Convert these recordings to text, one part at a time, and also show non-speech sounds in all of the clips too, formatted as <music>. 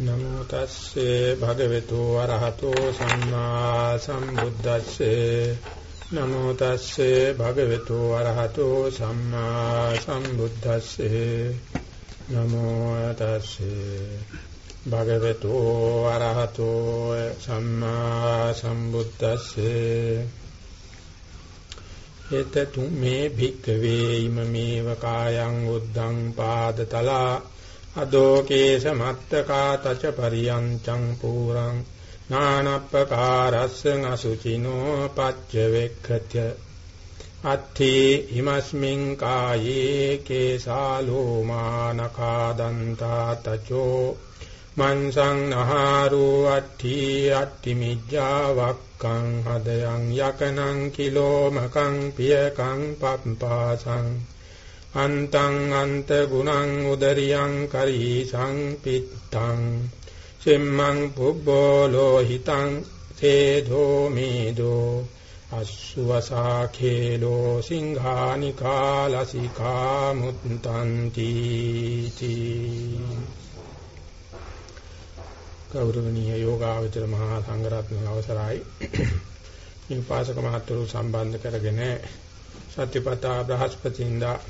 නමෝ තස්සේ භගවතු වරහතෝ සම්මා සම්බුද්දස්සේ නමෝ තස්සේ භගවතු වරහතෝ සම්මා සම්බුද්දස්සේ නමෝ තස්සේ භගවතු වරහතෝ සම්මා සම්බුද්දස්සේ එතතු මේ භික්කවේ ඉමමේව කායං උද්දං පාදතලා අදෝකේස මත්තකා තච පරියංචං පුරං නානප්පකාරස්සං අසුචිනෝ පච්ච වෙක්ඛත්‍ය අත්ථි හිමස්මින් කායේ කේසාලෝ මානකා දන්තා තචෝ මන්සං නහාරෝ අට්ඨි අට්ඨි මිජ්ජා වක්කං හදයන් යකනං කිලෝමකං පියකං පප්පාසං අන්තං අන්ත ගුණං උදරියං කරී සංපිත්තං සෙම්මං පුබ්බෝ ලෝහිතං තේධෝ මේදෝ අස්සවසාඛේලෝ සිංහානිකා ලසිකා මුත්තන්ති ගෞරවනීය යෝගාවචර මහා සංඝරත්නයේ අවසරයි. මේ පාසක මහතුරු සම්බන්ධ කරගෙන සත්‍යපතා බ්‍රහස්පතින්දා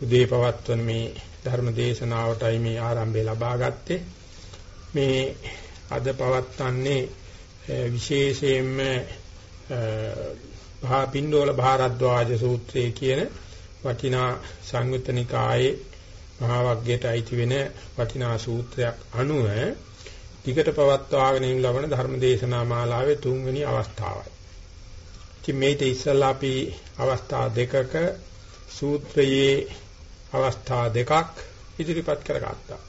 උදේ පවත්වන මේ ධර්ම දේශනාවටයි මේ ආරම්භය ලබා ගත්තේ මේ අද පවත්වන්නේ විශේෂයෙන්ම භා පින්ඩෝල භාරද්වාජ සූත්‍රයේ කියන වටිනා සංයුත්තනිකායේ මහා වග්ගයට අයිති වෙන වටිනා සූත්‍රයක් අනුව ටිකට පවත්වාගෙන යන ලබන ධර්ම දේශනා මාලාවේ තුන්වෙනි අවස්ථාවයි. ඉතින් මේක ඉස්සල්ලා අපි අවස්ථා දෙකක සූත්‍රයේ අවස්ථා දෙකක් ඉදිරිපත් කරගත්තා.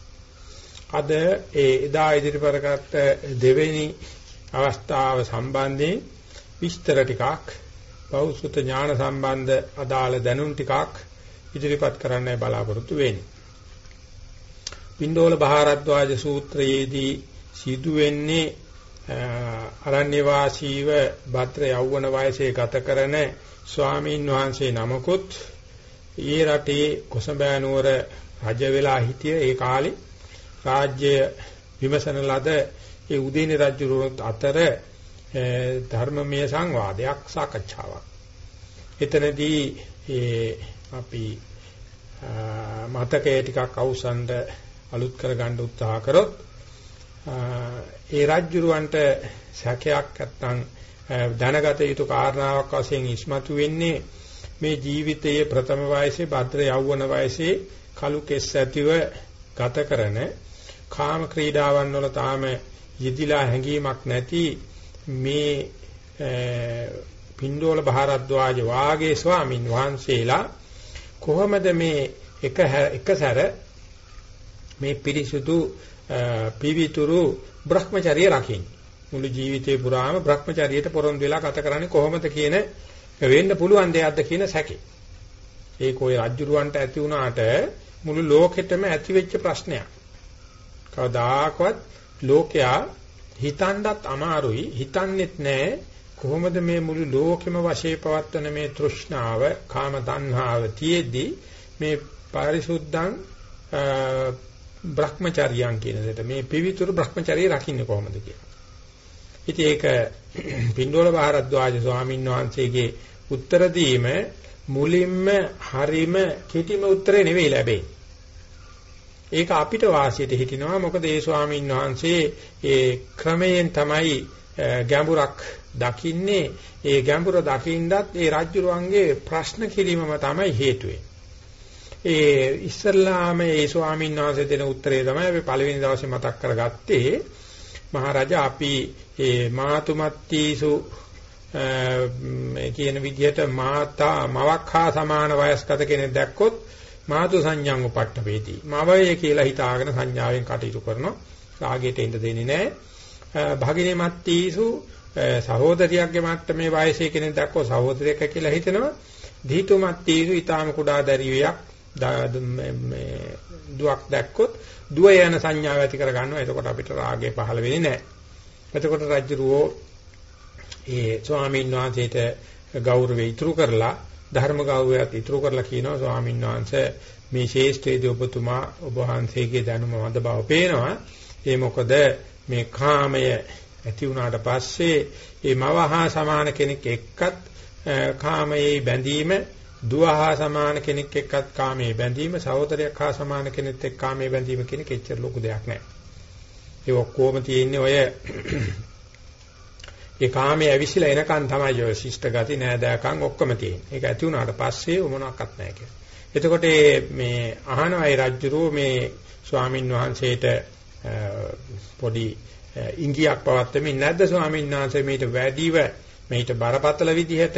අද ඒ එදා ඉදිරිපත් කරගත්ත දෙවෙනි අවස්ථාව සම්බන්ධයෙන් විස්තර ටිකක් බෞසුත ඥාන සම්බන්ධ අදාළ දැනුම් ටිකක් ඉදිරිපත් කරන්නයි බලාපොරොත්තු වෙන්නේ. පින්ඩෝල බහාරද්වාජ සූත්‍රයේදී සිදු වෙන්නේ අරණ්‍ය වාසීව භද්‍ර යෞවන වයසේ ගත කරන ස්වාමීන් වහන්සේ නමකුත් ඊ රටේ කොසඹෑ නුවර රජ වෙලා හිටිය ඒ කාලේ රාජ්‍ය විමසන ලද ඒ උදේනි රජුරුවත් අතර ධර්මමය සංවාදයක් සාකච්ඡාවක්. එතනදී ඒ අපි මතකයේ ටිකක් අවසන්ඩ අලුත් කරගන්න උත්සාහ කරොත් ඒ රජුරවන්ට සැකයක් නැත්තම් දැනගත යුතු කාරණාවක් වශයෙන් ඉස්මතු වෙන්නේ මේ ජීවිතයේ ප්‍රථම වයසේ භද්‍ර යෞවන වයසේ කලු කෙස් ඇතිව ගත කරන කාම ක්‍රීඩාවන් වල තාම යෙදිලා හැඟීමක් නැති මේ පින්ඩෝල බහරද්වාජ වාගේ ස්වාමින් වහන්සේලා කොහොමද මේ එක එකසර මේ පිරිසුදු පිවිතුරු Brahmacharya රකින්නේ? මුළු ජීවිතේ පුරාම Brahmacharyaට පොරොන්දු වෙලා ගත කරන්නේ කොහොමද කියන වෙන්න පුළුවන් දෙයක්ද කියන සැකේ. ඒක ওই රජ්ජුරුවන්ට ඇති වුණාට මුළු ලෝකෙටම ඇති වෙච්ච ප්‍රශ්නයක්. කවදාකවත් ලෝකයා හිතන්නත් අමාරුයි හිතන්නෙත් නැහැ කොහොමද මේ මුළු ලෝකෙම වශයේ පවත්වන මේ තෘෂ්ණාව කාම තණ්හාව තියේදී මේ පාරිශුද්ධං බ්‍රහ්මචාරියන් කියන දෙයට මේ පිවිතුරු බ්‍රහ්මචාරිය රකින්නේ කොහොමද කියලා. ඉතින් ඒක පින්ඩෝල බාරද්වාජ ස්වාමීන් වහන්සේගේ උත්තර දීම මුලින්ම හරීම කෙටිම උත්තරේ නෙවෙයි ලැබෙන්නේ. ඒක අපිට වාසියට හිටිනවා මොකද ඒ ස්වාමීන් වහන්සේ ඒ ක්‍රමයෙන් තමයි ගැඹුරක් දකින්නේ ඒ ගැඹුර දකින්නත් ඒ රාජ්‍යරුවන්ගේ ප්‍රශ්න කිරීමම තමයි හේතුව. ඒ ඉස්සල්ලාම ඒ ස්වාමීන් වහන්සේ දෙන උත්තරේ තමයි අපි පළවෙනි දවසේ මතක් කරගත්තේ මහරජා අපි ඒ මාතුමත්තිසු මේ කියන විදිහට මාතා මවක් හා සමාන වයස්ගත කෙනෙක් දැක්කොත් මාතු සංඥාං උපට්ඨපේති. මවය කියලා හිතාගෙන සංඥාවෙන් කටයුතු කරනවා. රාගයට එන්න දෙන්නේ නැහැ. භගිනේ මත්තිසු සහෝදරියක්ගේ මට්ටමේ වයසේ කෙනෙක් දැක්කොත් සහෝදරියක් කියලා හිතනවා. දීතු මත්තිසු ඊටාම කුඩා දරියක් මේ දුවක් දැක්කොත් දුව යන සංඥාව ඇති කර ගන්නවා. එතකොට අපිට රාගය පහළ වෙන්නේ නැහැ. එතකොට රජුරෝ ඒ ස්වාමීන් වහන්සේට ගෞරවය ඉතුරු කරලා ධර්ම ගෞරවයත් ඉතුරු කරලා කියනවා ස්වාමීන් වහන්සේ මේ ශේෂ්ඨයේදී ඔබතුමා ඔබ වහන්සේගේ දැනුම වඳ බව පේනවා ඒ මොකද මේ කාමය ඇති වුණාට පස්සේ මේ මවහා සමාන කෙනෙක් එක්කත් කාමයේ බැඳීම දුව හා සමාන කෙනෙක් එක්කත් කාමයේ බැඳීම සහෝදරයක් හා සමාන කෙනෙක් එක්ක කාමයේ බැඳීම කියන කෙච්චර ලොකු දෙයක් නෑ. ඒ ඔක්කොම තියෙන්නේ ඔය ඒ කාමයේ ඇවිසිලා එනකන් තමයි ඔය ශිෂ්ට ගති නෑදෑකම් ඔක්කොම තියෙන්නේ. ඒක ඇති වුණාට පස්සේ මොනවත් නැහැ කියලා. එතකොට මේ අහනවයි රජුරෝ මේ ස්වාමින් වහන්සේට පොඩි ඉංගියක් පවත්වමින් නැද්ද ස්වාමීන් වහන්සේ මේට වැඩිව මේට බරපතල විදිහට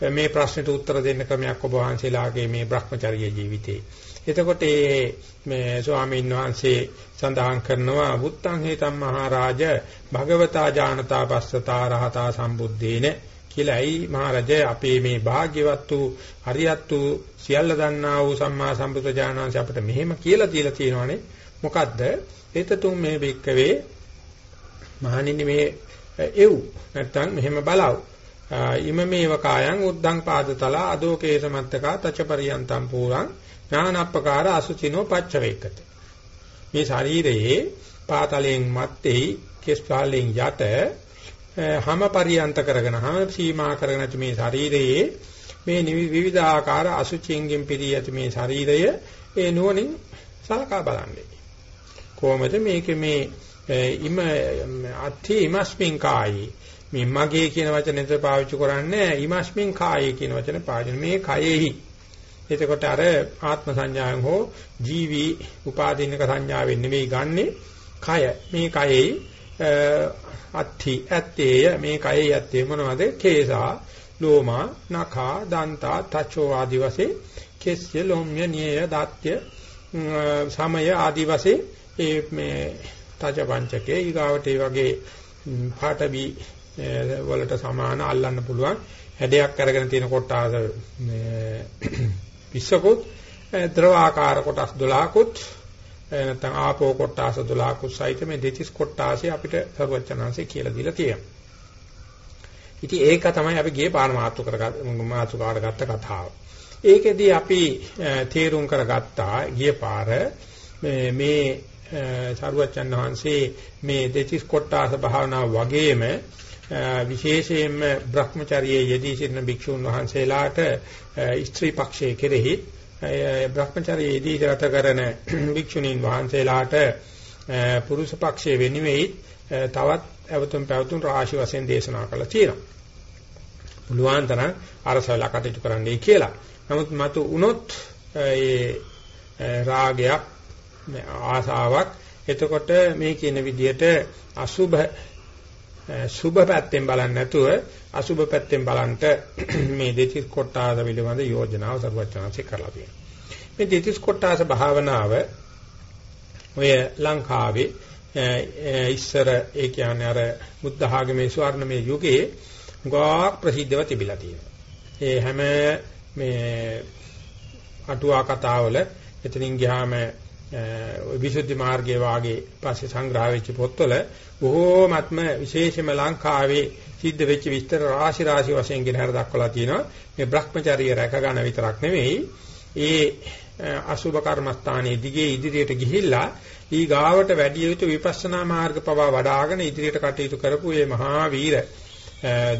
මේ ප්‍රශ්නෙට උත්තර දෙන්න ක්‍රමයක් ඔබ වහන්සේලාගේ මේ Brahmacharya ජීවිතේ. එතකොට මේ ස්වාමීන් වහන්සේ සඳහන් කරනවා බුත්තං හේතම් මහරජ භගවතා ජානතා පස්සතා රහතා සම්බුද්දේන කියලායි මහරජ අපේ මේ භාග්‍යවත් වූ හරියත් වූ සියල්ල දන්නා වූ සම්මා සම්බුද්ධ ඥානංශ අපිට මෙහෙම කියලා තියලා තියෙනවානේ මොකද්ද? එතතුම් මේ බික්කවේ මහණෙනි මේ එව් නැත්තම් මෙහෙම බලව. ඉමමේව කායං උද්දං පාදතල අදෝකේස මත්තකා තචපරියන්තම් පූරං ඥානප්පකාර අසුචිනෝ පච්චවේකත. මේ ශරීරයේ පාතලයෙන් මැත්තේ කෙස් පාලෙන් යට හැම පරියන්ත කරගෙන හැම සීමා කරගෙන මේ ශරීරයේ මේ විවිධාකාර අසුචියෙන් පිරී ඇති මේ ශරීරය ඒ නුවණින් සලකා බලන්නේ. කොහොමද මේක මේ ඉම අත්ථි ඉමස්මින් කායි මේ මගේ කියන වචනේද පාවිච්චි කරන්නේ ඉමස්මින් කායි කියන වචනේ පාවිච්චි මේ කයෙහි. එතකොට අර ආත්ම සංඥාවෙන් හෝ ජීවි උපාදීනක සංඥාවෙන් නෙවෙයි ගන්නෙ කය. මේ කයෙහි අත්ථි ඇත්තේය. මේ කයෙහි ඇත්තේ මොනවද? කේසා ලෝමා නඛා දන්තා තචෝ ආදි වශයෙන් කෙස්ය ලොම්ය නිය දාත්‍ය සමය ආදි වශයෙන් ඒ මේ තජ පංචකේ ඊගාවට ඒ වගේ පාඨබි වලට සමාන අල්ලන්න පුළුවන් හැඩයක් අරගෙන තියෙන කොටාස <clears throat> පිස්සකුත් ද්‍රවාකාර කොටස් 12කුත් නැත්නම් ආපෝ කොටාස 12කුත් සහිත මේ දෙතිස් කොටාසේ අපිට සරුවචනාංශය කියලා දීලා තියෙනවා. ඉතින් ඒක තමයි අපි ගියේ පාන මාතු කරගත්ත මාතු කාඩගත්ත කතාව. ඒකෙදී අපි තේරුම් කරගත්තා ගිය පාර මේ මේ සරුවචන් වහන්සේ මේ දෙතිස් කොටාස භාවනාව වගේම විශේෂයෙන්ම Brahmacharya යෙදී සිටින භික්ෂුන් වහන්සේලාට ස්ත්‍රී පක්ෂයේ කෙරෙහි Brahmacharya යෙදී ගත කරන <clears throat> භික්ෂුණීන් වහන්සේලාට පුරුෂ පක්ෂයේ වෙනුවෙයි තවත් අවතුම් පැවතුම් රාශි වශයෙන් දේශනා කළා තියෙනවා. පුළුවන් තරම් අරසවලා කටයුතු කරන්නයි කියලා. නමුත් මතු වුණොත් ඒ රාගයක් ආසාවක් එතකොට මේ කියන විදිහට අසුභ සුභ පැත්තෙන් බලන්නේ නැතුව අසුභ පැත්තෙන් බලන්ට <clears throat> මේ දෙතිස් කොටාස පිළිබඳ යෝජනාව සර්වචනාංශේ කරලා තියෙනවා. මේ දෙතිස් කොටාස භාවනාව ඔය ලංකාවේ ඉස්සර ඒ කියන්නේ අර බුද්ධ ආගමේ ස්වර්ණමය යුගයේ ගාක් ප්‍රසිද්ධව තිබිලා තියෙනවා. ඒ හැම මේ අටුවා කතාවල එතනින් ගියාම විසුද්ධි මාර්ගයේ වාගේ පස්සේ සංග්‍රහ වෙච්ච පොත්වල බොහෝමත්ම විශේෂම ලංකාවේ සිද්ධ වෙච්ච විස්තර රාශි රාශි වශයෙන් ගෙන හර දක්වලා තියෙනවා. මේ Brahmacharya රැක ගන්න විතරක් නෙවෙයි. ඒ අසුභ කර්මස්ථානයේ දිගේ ඉදිරියට ගිහිල්ලා ඊ ගාවට වැඩි යුතු විපස්සනා මාර්ග පවා වඩ아가න ඉදිරියට කටයුතු කරපු මේ මහා වීර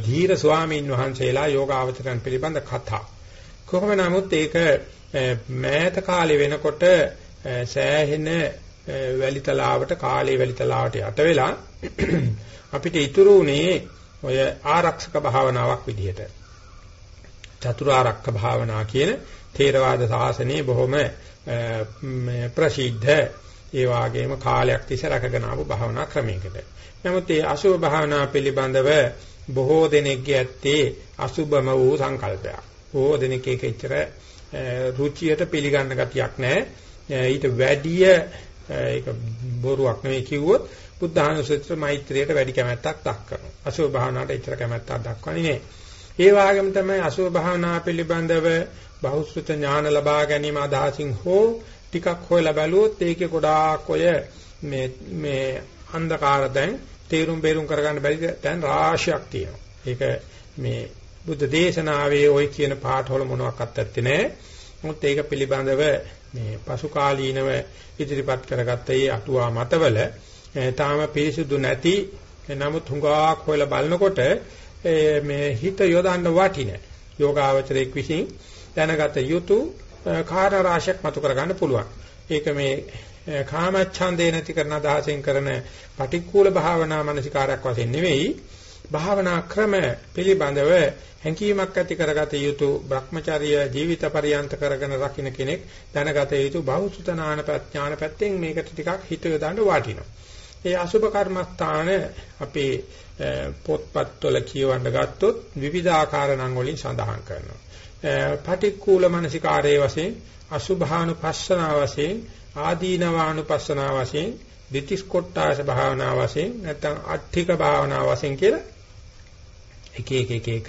ධීර ස්වාමීන් වහන්සේලා යෝගාවචරයන් පිළිබඳ කතා. කොහොම නමුත් ඒක මෑත කාලේ වෙනකොට සෑහෙන වැලිතලාවට කාලේ වැලිතලාවට යට වෙලා <clears throat> අපිට ඉතුරු උනේ ඔය ආරක්ෂක භාවනාවක් විදිහට චතුරාර්යක භාවනා කියන තේරවාද සාසනයේ බොහොම ප්‍රසිද්ධ ඒ වගේම කාලයක් තිස්සේ රැකගෙන ආපු භාවනා ක්‍රමයකට. නමුත් මේ අසුභ භාවනා පිළිබඳව බොහෝ දෙනෙක්ගේ ඇත්තේ අසුභම වූ සංකල්පයක්. බොහෝ දෙනෙක් ඒක එච්චර රුචියට පිළිගන්න ගතියක් නැහැ. ඊට වැඩිය ඒක බොරුවක් නෙවෙයි කිව්වොත් බුද්ධානුස්සතිය මෛත්‍රියට වැඩි කැමැත්තක් දක්වනවා. අසුභ භාවනාවට එච්චර කැමැත්තක් දක්වන්නේ නැහැ. ඒ වගේම තමයි අසුභ භාවනා පිළිබඳව බහුසුත ඥාන ලබා ගැනීම අදහසින් හෝ ටිකක් හොයලා බැලුවොත් ඒකේ ගොඩාක් ඔය මේ මේ අන්ධකාර දැන් තේරුම් බේරුම් කරගන්න බැරි දැන් රාශියක් තියෙනවා. ඒක මේ බුද්ධ දේශනාවේ ওই කියන පාඨවල මොනවත් ඇත්තේ නැහැ. මොකද ඒක පිළිබඳව මේ පසු කාලීනව ඉදිරිපත් කරගත්ත ඒ අටුවා මතවල තාම පිරිසුදු නැති නමුත් හුඟක් හොයලා බලනකොට මේ හිත යොදන්න වටින යෝගාවචරයක් විසින් දැනගත යුතු කාර්ය රාශියක් මතු කරගන්න පුළුවන්. ඒක මේ කාමච්ඡන්දේ නැති කරන අදහසෙන් කරන පටික්කුල භාවනා මානසිකාරයක් වශයෙන් නෙවෙයි භාවනා ක්‍රම පිළිබඳව හැඟීමක් ඇති කරගත යුතු Brahmacharya ජීවිත පරියන්ත කරගෙන රකින්න කෙනෙක් දැනගත යුතු බෞද්ධ ප්‍රඥාන පැත්තෙන් මේකට ටිකක් හිත යොදන්න වටිනවා. ඒ අසුභ කර්මස්ථාන අපේ පොත්පත්වල කියවන්න ගත්තොත් විවිධාකාර නම් වලින් සඳහන් කරනවා. පටික්කුල මනසිකාරයේ වශයෙන් අසුභානුපස්සනා වශයෙන් ආදීනවානුපස්සනා වශයෙන් දිටිස් කොට්ටාස භාවනා වශයෙන් නැත්නම් අට්ඨික භාවනා වශයෙන් කියලා එක එක එක එක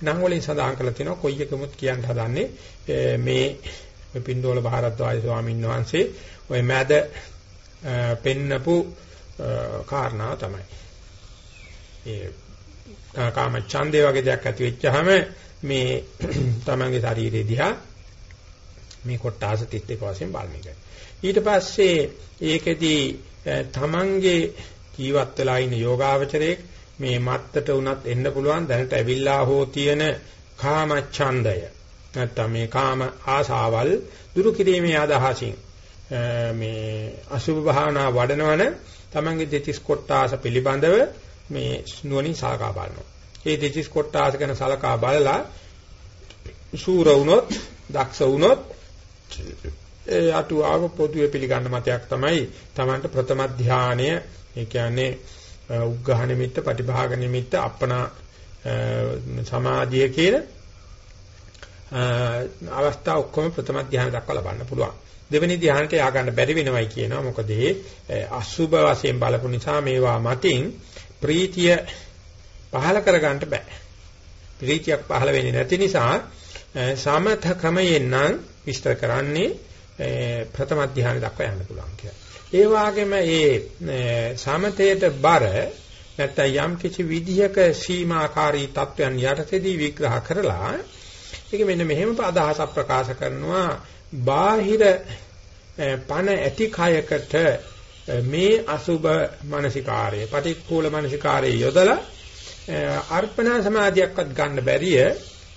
නම් වලින් සඳහන් කරලා තිනවා කොයි එකමුත් කියන්න හදන්නේ මේ පින්ඩෝල බහරද්වාජ ස්වාමීන් වහන්සේ ওই මැද පෙන්නපු කාරණා තමයි. ඒ කාම ඡන්දේ වගේ දෙයක් ඇති වෙච්චාම මේ <clears throat> තමන්ගේ ශරීරය දිහා මේ කොටාස 31 වශයෙන් බලන එක. ඊට පස්සේ ඒකෙදී තමන්ගේ ජීවත් වෙලා ඉන්න යෝගාවචරයේ මේ මත්තට උනත් එන්න පුළුවන් දැනට ඇවිල්ලා හෝ තියෙන කාම ඡන්දය නැත්තම් මේ කාම ආසාවල් දුරු කිරීමේ අදහසින් මේ අසුභ භාවනා වඩනවන තමන්ගේ දෙතිස් කොටාස පිළිබඳව මේ නුවණින් සලකා බලනවා. ඒ දෙතිස් කොටාස ගැන සලකා බලලා සූර වුණොත්, දක්ෂ වුණොත් ඒ අටුවාව පොදුවේ පිළිගන්න මතයක් තමයි තමන්ට ප්‍රථම ධානය ඒ කියන්නේ උග්ඝහ නිමිත්ත, පටිභාග නිමිත්ත, අපනා සමාධිය කියන අවස්ථා ඔක්කොම ප්‍රථම ධානය දක්වා ලබන්න පුළුවන්. දෙවෙනි ධානයට යා ගන්න බැරි වෙනවයි කියනවා. මොකද ඒ අසුබ වශයෙන් බලපු නිසා මේවා මතින් ප්‍රීතිය පහල කරගන්න බෑ. ප්‍රීතියක් පහල වෙන්නේ නැති නිසා සමත ක්‍රමයෙන් නම් විස්තර කරන්නේ ප්‍රථම ධානය දක්වා යන්න පුළුවන් කියලා. ඒ වගේම මේ සමතේට බර නැත්නම් යම් කිසි විදිහක සීමාකාරී තත්වයන් යටතේදී විග්‍රහ කරලා ඒක මෙන්න මෙහෙම අදහසක් ප්‍රකාශ කරනවා බාහිර පණ ඇති කයකට මේ අසුබ මානසිකාරය පටික්කුල මානසිකාරය යොදලා අර්පණා සමාධියක්වත් ගන්න බැරිය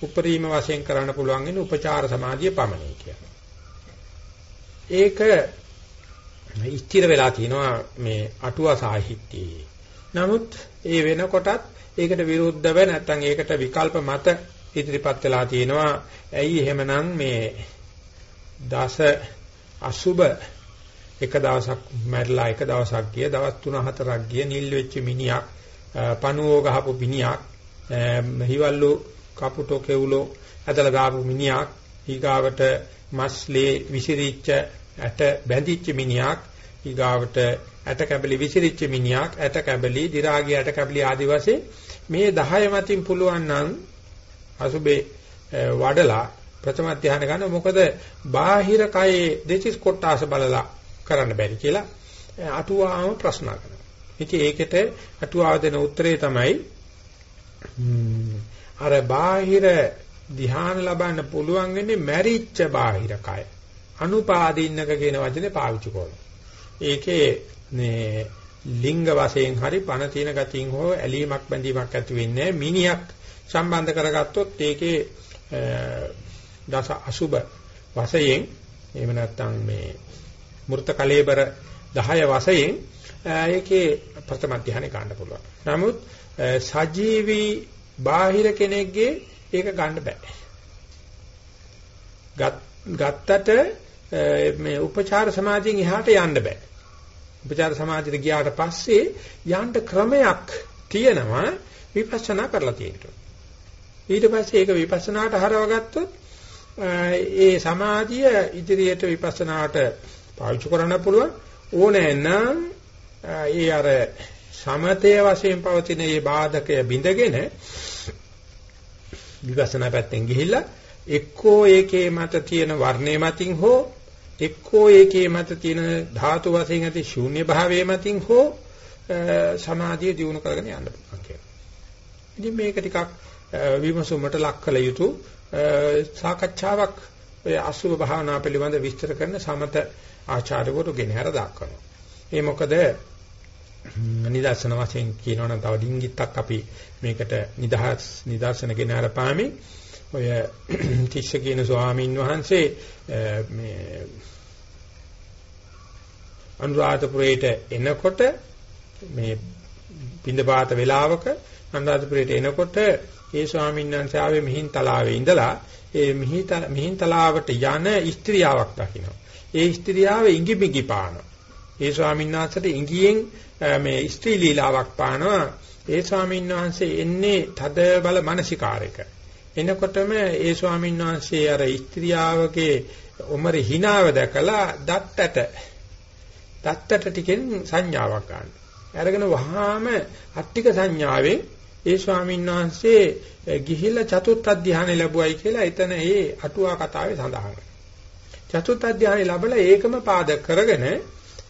උපරිම වශයෙන් කරන්න පුළුවන් ඉන්නේ උපචාර සමාධිය පමණයි කියන්නේ. ඒක ස්ථිර වෙලා තිනවා මේ අටුවා සාහිත්‍යයේ. නමුත් ඒ වෙනකොටත් ඒකට විරුද්ධව නැත්නම් ඒකට විකල්ප මත ඉදිරිපත් වෙලා තියෙනවා. ඇයි එහෙමනම් මේ දස අසුබ එක දවසක් මැරිලා එක දවසක් ගිය දවස් 3-4ක් ගිය නිල් වෙච්ච මිනිහක් පණුවෝ ගහපු මිනිහක් හිවල්ලු කපුටෝ කෙවුලෝ ඇදලා දාපු මිනිහක් ඊගාවට මස්ලේ විසිරිච්ච ඇට බැඳිච්ච මිනිහක් ඊගාවට ඇට කැබලි විසිරිච්ච මිනිහක් ඇට කැබලි දි รา ගිය ඇට කැබලි ආදි වශයෙන් මේ 10 මතින් පුළුවන් නම් අසුබේ වඩලා ප්‍රථම ධානය ගන්න මොකද බාහිර කයේ දෙතිස් කොටාස බලලා කරන්න බැරි කියලා අටුවාම ප්‍රශ්න කරනවා. ඉතින් ඒකට අටුවාව දෙන උත්තරේ තමයි අර බාහිර ධ්‍යාන ලබන්න පුළුවන් වෙන්නේ මැරිච්ච බාහිර කය. අනුපාදින්නක කියන වචනේ පාවිච්චි කරනවා. ඒකේ මේ ලිංග වශයෙන් හරි පණ තියෙන ගතියින් හෝ ඇලීමක් බැඳීමක් ඇති වෙන්නේ මිනිහක් සම්බන්ධ කරගත්තොත් ඒකේ දස අසුබ වශයෙන් එහෙම නැත්නම් මේ මෘත කලේබර 10 වශයෙන් ඒකේ ප්‍රථම ධානය ගන්න පුළුවන්. නමුත් සජීවී බාහිර කෙනෙක්ගේ ඒක ගන්න බෑ. ගත්තට මේ උපචාර සමාධියෙන් එහාට යන්න බෑ. උපචාර සමාධියට ගියාට පස්සේ යන්න ක්‍රමයක් තියෙනවා විපස්සනා කරලා තියෙනවා. ඊට පස්සේ ඒක විපස්සනාට හරවගත්තොත් ඒ සමාධිය ඉදිරියට විපස්සනාට පාවිච්චි කරන්න පුළුවන් ඕනෑ නම් ඒ අර සමතේ වශයෙන් පවතින මේ බාධකය බිඳගෙන විපස්සනා පැත්තෙන් ගිහිල්ලා එක්කෝ ඒකේ මත තියෙන වර්ණේ මතින් හෝ එක්කෝ ඒකේ මත තියෙන ධාතු වශයෙන් ඇති ශූන්‍ය භාවයේ මතින් හෝ සමාධිය දියුණු කරගෙන යන්න පුළුවන් කියලා. ඉතින් මේක ටිකක් විමසුමට ලක් කළ යුතු සාකච්ඡාවක් ඔය අසුභ භාවනා පිළිබඳ විස්තර කරන සමත ආචාර්යවරු ගෙනහැර දක්වනවා. ඒ මොකද නිදර්ශන වශයෙන් කියනවනම් තව ඩිංගිත්තක් අපි මේකට නිදහස් නිදර්ශනගෙන අරපාමි ඔය <clears throat> තිස්ස කියන ස්වාමීන් වහන්සේ මේ අනුරාධපුරයට එනකොට මේ පින්දපාත වේලාවක අනුරාධපුරයට එනකොට ඒ ස්වාමීන් වහන්සේ ආවේ මිහින් තලාවේ ඉඳලා ඒ මිහින් තලාවට යන ස්ත්‍රියාවක් දකිනවා. ඒ ස්ත්‍රියාව ඉඟි බිඟි පානවා. ඒ ස්වාමීන් වහන්සේට ඉඟියෙන් මේ ස්ත්‍රී ලීලාවක් පානවා. ඒ ස්වාමීන් වහන්සේ එන්නේ තද බල මානසිකාරයක. එනකොටම ඒ ස්වාමීන් වහන්සේ අර ස්ත්‍රියාවගේ උමර හිණාව දැකලා දත්තට දත්තට ටිකෙන් සංඥාවක් ගන්න. අරගෙන වහාම අට්ටික සංඥාවෙන් ඒ ස්වාමීන් වහන්සේ ගිහිල්ලා චතුත්ථ ධානය ලැබුවයි කියලා එතන ඒ අටුවා කතාවේ සඳහන් චතුත්ථ ධානය ලැබලා ඒකම පාදක කරගෙන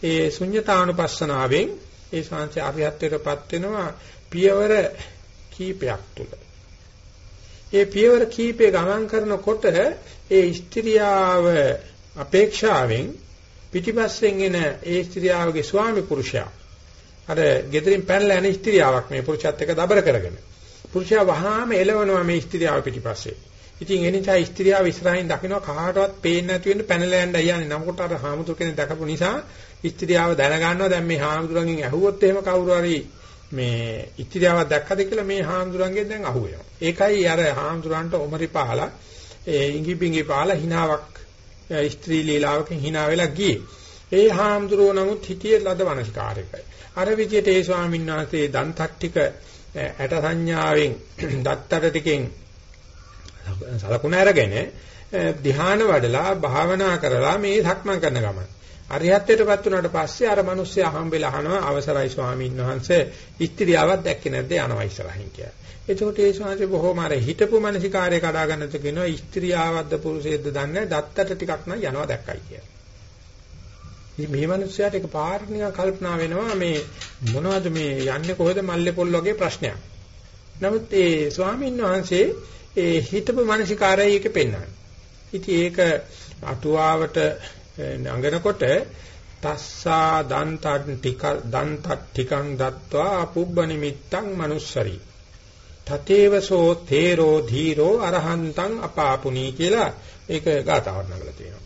ඒ ශුන්්‍යතානුපස්සනාවෙන් ඒ ශාන්ති අරිහත්ත්වයටපත් වෙනවා පියවර කීපයක් තුල. ඒ පියවර කීපේ ගමන් කරනකොට ඒ ස්ත්‍රියාව අපේක්ෂාවෙන් පිටිපස්සෙන් එන ඒ ස්ත්‍රියාවගේ ස්වාමි පුරුෂයා අර gederin පැනලා යන ස්ත්‍රියාවක් මේ පුරුෂයත් එක්ක දබර කරගෙන පුරුෂයා වහාම එලවනවා මේ ස්ත්‍රියාව පිටිපස්සේ. ඉතින් ඒ නිසා ස්ත්‍රියාව ඉස්සරහින් දකින්න කාටවත් පේන්නේ නැති වෙන්න පැනලා යන්න යන්නේ. නමුත් අර හාමුදුර කෙනෙක් දැකපු නිසා ස්ත්‍රියාව දැනගන්නවා දැන් මේ හාමුදුරන්ගෙන් ඇහුවොත් එහෙම කවුරු හරි මේ ස්ත්‍රියාවක් දැක්කද කියලා මේ හාමුදුරන්ගෙන් දැන් අහුවෙනවා. ඒකයි අර හාමුදුරන්ට ඔමරි පහලා ඒ ඉඟි බිඟි පහලා හිනාවක් ස්ත්‍රී ලීලාවකින් hina වෙලා ගියේ. ඒ හාමුදුරුව නමුත් හිතියේ ලද වනස්කාරයකයි. අර විදිහට ඒ ස්වාමීන් වහන්සේ දන්තක් ටික ඇට සංඥාවෙන් <clears throat> දත්තට ටිකෙන් සලකුණ අරගෙන ධ්‍යාන වඩලා භාවනා කරලා මේ සක්මන් කරන ගමන. අරිහත්ත්වයටපත් වුණාට පස්සේ අර මිනිස්සයා හම්බෙලා අහනවා අවසරයි ස්වාමීන් වහන්සේ ඉස්ත්‍රියාවක් දැක්කේ නැද්ද යනවා ඉස්සරහින් කියලා. එතකොට ඒ ශාන්සේ බොහොම අර හිතපු මානසිකාර්ය කඩා ගන්නත් කියනවා ස්ත්‍රියාවක්ද පුරුෂයෙක්ද දන්නේ දත්තට ටිකක් නම් යනවා දැක්කයි කියලා. ඉතින් මේ මිනිස්යාට එක පාරට නිකන් කල්පනා වෙනවා මේ මොනවද මේ යන්නේ කොහෙද මල්ලේ පොල් වගේ ප්‍රශ්නයක්. නමුත් ඒ ස්වාමීන් වහන්සේ ඒ හිතපු මානසිකාර්යය එක පෙන්වනවා. ඉතින් ඒක අටුවාවට නඟනකොට තස්සා දන්තක් ටික දන්තක් ටිකං දත්වා පුබ්බ නිමිත්තං manussari තතේවසෝ තේරෝ ධීරෝ අරහන්තං අපාපුනී කියලා ඒක ගාතාවක් නගලා තියෙනවා.